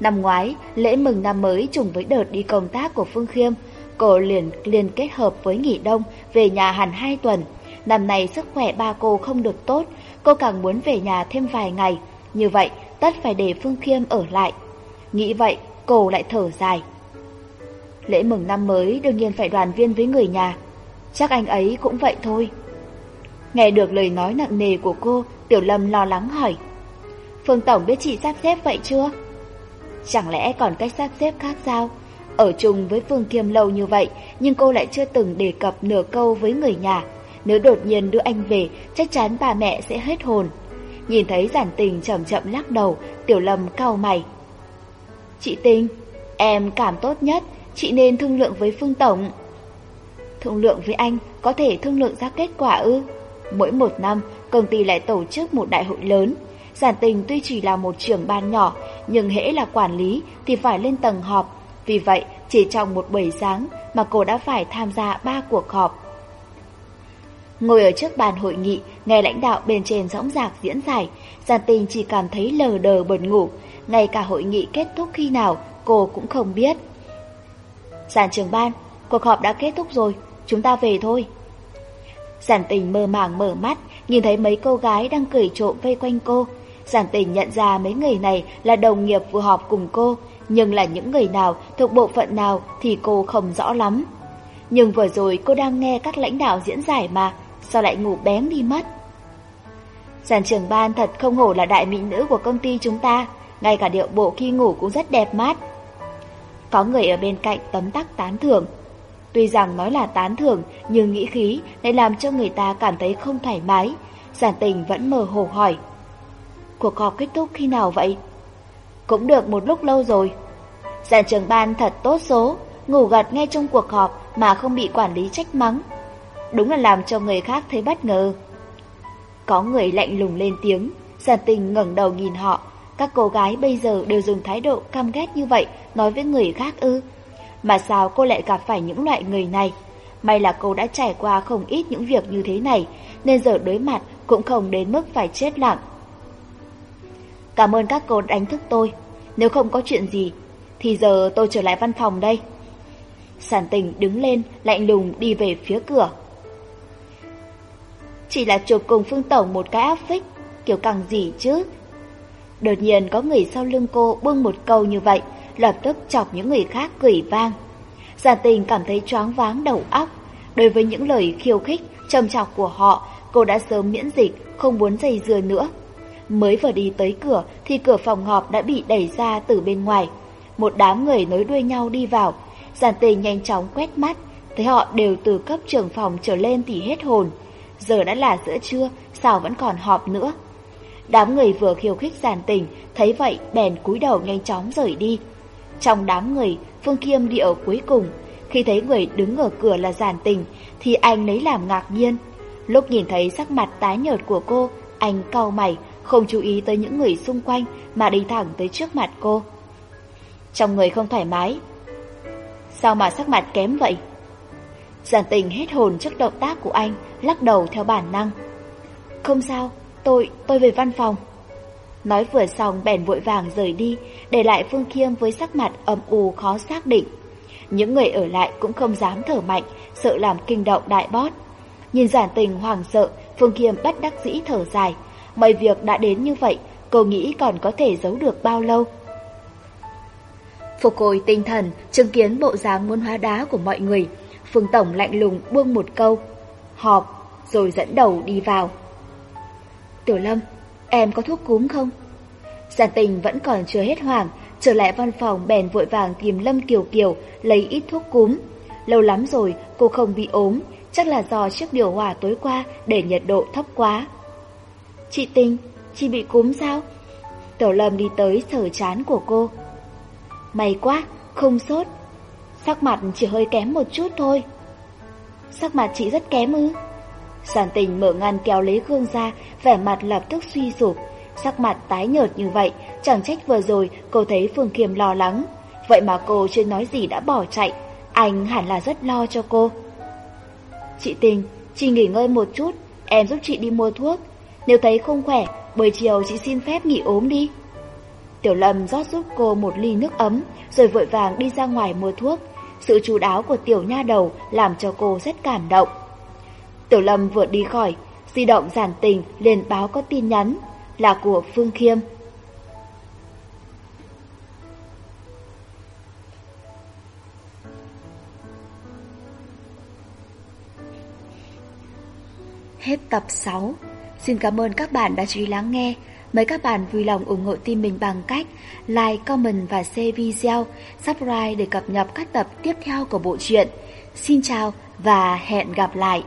Năm ngoái, lễ mừng năm mới trùng với đợt đi công tác của Phương Khiêm, cô liền liên kết hợp với nghỉ đông về nhà hẳn hai tuần. Năm nay sức khỏe ba cô không được tốt, cô càng muốn về nhà thêm vài ngày. Như vậy, tất phải để Phương Khiêm ở lại. Nghĩ vậy, cô lại thở dài. Lễ mừng năm mới đương nhiên phải đoàn viên với người nhà chắc anh ấy cũng vậy thôi. Nghe được lời nói nặng nề của cô, Tiểu Lâm lo lắng hỏi. Phương Tổng biết chị sắp xếp vậy chưa? Chẳng lẽ còn cách sắp xếp khác sao? Ở chung với Phương Kiêm lâu như vậy, nhưng cô lại chưa từng đề cập nửa câu với người nhà. Nếu đột nhiên đưa anh về, chắc chắn bà mẹ sẽ hết hồn. Nhìn thấy giản tình chậm chậm lắc đầu, Tiểu Lâm cau mày. Chị tinh, em cảm tốt nhất, chị nên thương lượng với Phương Tổng. Thương lượng với anh có thể thương lượng ra kết quả ư? Mỗi một năm, công ty lại tổ chức một đại hội lớn. Giản tình tuy chỉ là một trưởng ban nhỏ, nhưng hễ là quản lý thì phải lên tầng họp. Vì vậy, chỉ trong một buổi sáng mà cô đã phải tham gia ba cuộc họp. Ngồi ở trước bàn hội nghị, nghe lãnh đạo bên trên rõng rạc diễn giải, Giản tình chỉ cảm thấy lờ đờ buồn ngủ. Ngay cả hội nghị kết thúc khi nào, cô cũng không biết. Giản trưởng ban, cuộc họp đã kết thúc rồi, chúng ta về thôi. Giản tình mơ màng mở mắt, nhìn thấy mấy cô gái đang cười trộm vây quanh cô. Giản tình nhận ra mấy người này là đồng nghiệp vừa họp cùng cô, nhưng là những người nào, thuộc bộ phận nào thì cô không rõ lắm. Nhưng vừa rồi cô đang nghe các lãnh đạo diễn giải mà, sao lại ngủ bén đi mất? Giản trưởng ban thật không hổ là đại mỹ nữ của công ty chúng ta, ngay cả điệu bộ khi ngủ cũng rất đẹp mắt. Có người ở bên cạnh tấm tắc tán thưởng, Tuy rằng nói là tán thưởng, nhưng nghĩ khí lại làm cho người ta cảm thấy không thoải mái. Giản tình vẫn mờ hồ hỏi. Cuộc họp kết thúc khi nào vậy? Cũng được một lúc lâu rồi. Giản trưởng ban thật tốt số, ngủ gật ngay trong cuộc họp mà không bị quản lý trách mắng. Đúng là làm cho người khác thấy bất ngờ. Có người lạnh lùng lên tiếng, giản tình ngẩng đầu nhìn họ. Các cô gái bây giờ đều dùng thái độ căm ghét như vậy nói với người khác ư. Mà sao cô lại gặp phải những loại người này? May là cô đã trải qua không ít những việc như thế này, nên giờ đối mặt cũng không đến mức phải chết lặng. Cảm ơn các cô đánh thức tôi. Nếu không có chuyện gì, thì giờ tôi trở lại văn phòng đây. Sản tình đứng lên, lạnh lùng đi về phía cửa. Chỉ là chụp cùng Phương Tổng một cái áp phích, kiểu càng gì chứ. Đột nhiên có người sau lưng cô buông một câu như vậy, lập tức chọc những người khác cười vang. Giản tình cảm thấy choáng váng đầu óc. Đối với những lời khiêu khích, trầm chọc của họ, cô đã sớm miễn dịch, không muốn dây dưa nữa. Mới vừa đi tới cửa thì cửa phòng họp đã bị đẩy ra từ bên ngoài. Một đám người nối đuôi nhau đi vào. Giản tình nhanh chóng quét mắt, thấy họ đều từ cấp trưởng phòng trở lên thì hết hồn. Giờ đã là giữa trưa, sao vẫn còn họp nữa? Đám người vừa khiêu khích giản tình, thấy vậy bèn cúi đầu nhanh chóng rời đi. Trong đám người, Phương Khiêm đi ở cuối cùng, khi thấy người đứng ở cửa là giản tình, thì anh lấy làm ngạc nhiên. Lúc nhìn thấy sắc mặt tái nhợt của cô, anh cau mày, không chú ý tới những người xung quanh mà đi thẳng tới trước mặt cô. Trong người không thoải mái. Sao mà sắc mặt kém vậy? Giản tình hết hồn trước động tác của anh, lắc đầu theo bản năng. Không sao, tôi, tôi về văn phòng. Nói vừa xong bèn vội vàng rời đi, để lại Phương Khiêm với sắc mặt âm u khó xác định. Những người ở lại cũng không dám thở mạnh, sợ làm kinh động đại bót. Nhìn giản tình hoàng sợ, Phương Khiêm bất đắc dĩ thở dài. Mọi việc đã đến như vậy, cô nghĩ còn có thể giấu được bao lâu. Phục hồi tinh thần, chứng kiến bộ dáng muôn hóa đá của mọi người, Phương Tổng lạnh lùng buông một câu, họp, rồi dẫn đầu đi vào. Tiểu Lâm, Em có thuốc cúm không? Giản tình vẫn còn chưa hết hoảng, trở lại văn phòng bèn vội vàng tìm Lâm Kiều Kiều lấy ít thuốc cúm. Lâu lắm rồi cô không bị ốm, chắc là do chiếc điều hòa tối qua để nhiệt độ thấp quá. Chị Tình, chị bị cúm sao? Tiểu Lâm đi tới sở chán của cô. May quá, không sốt. Sắc mặt chỉ hơi kém một chút thôi. Sắc mặt chị rất kém ư? Giản tình mở ngăn kéo lấy gương ra, vẻ mặt lập tức suy sụp. Sắc mặt tái nhợt như vậy, chẳng trách vừa rồi cô thấy Phương Kiềm lo lắng. Vậy mà cô chưa nói gì đã bỏ chạy, anh hẳn là rất lo cho cô. Chị Tình, chị nghỉ ngơi một chút, em giúp chị đi mua thuốc. Nếu thấy không khỏe, buổi chiều chị xin phép nghỉ ốm đi. Tiểu Lâm rót giúp cô một ly nước ấm, rồi vội vàng đi ra ngoài mua thuốc. Sự chú đáo của tiểu nha đầu làm cho cô rất cảm động. Tiểu Lâm vừa đi khỏi, di động giản tình liền báo có tin nhắn là của Phương Khiêm. Hết tập 6. Xin cảm ơn các bạn đã chú ý lắng nghe. Mời các bạn vui lòng ủng hộ team mình bằng cách like, comment và share video, subscribe để cập nhật các tập tiếp theo của bộ truyện. Xin chào và hẹn gặp lại!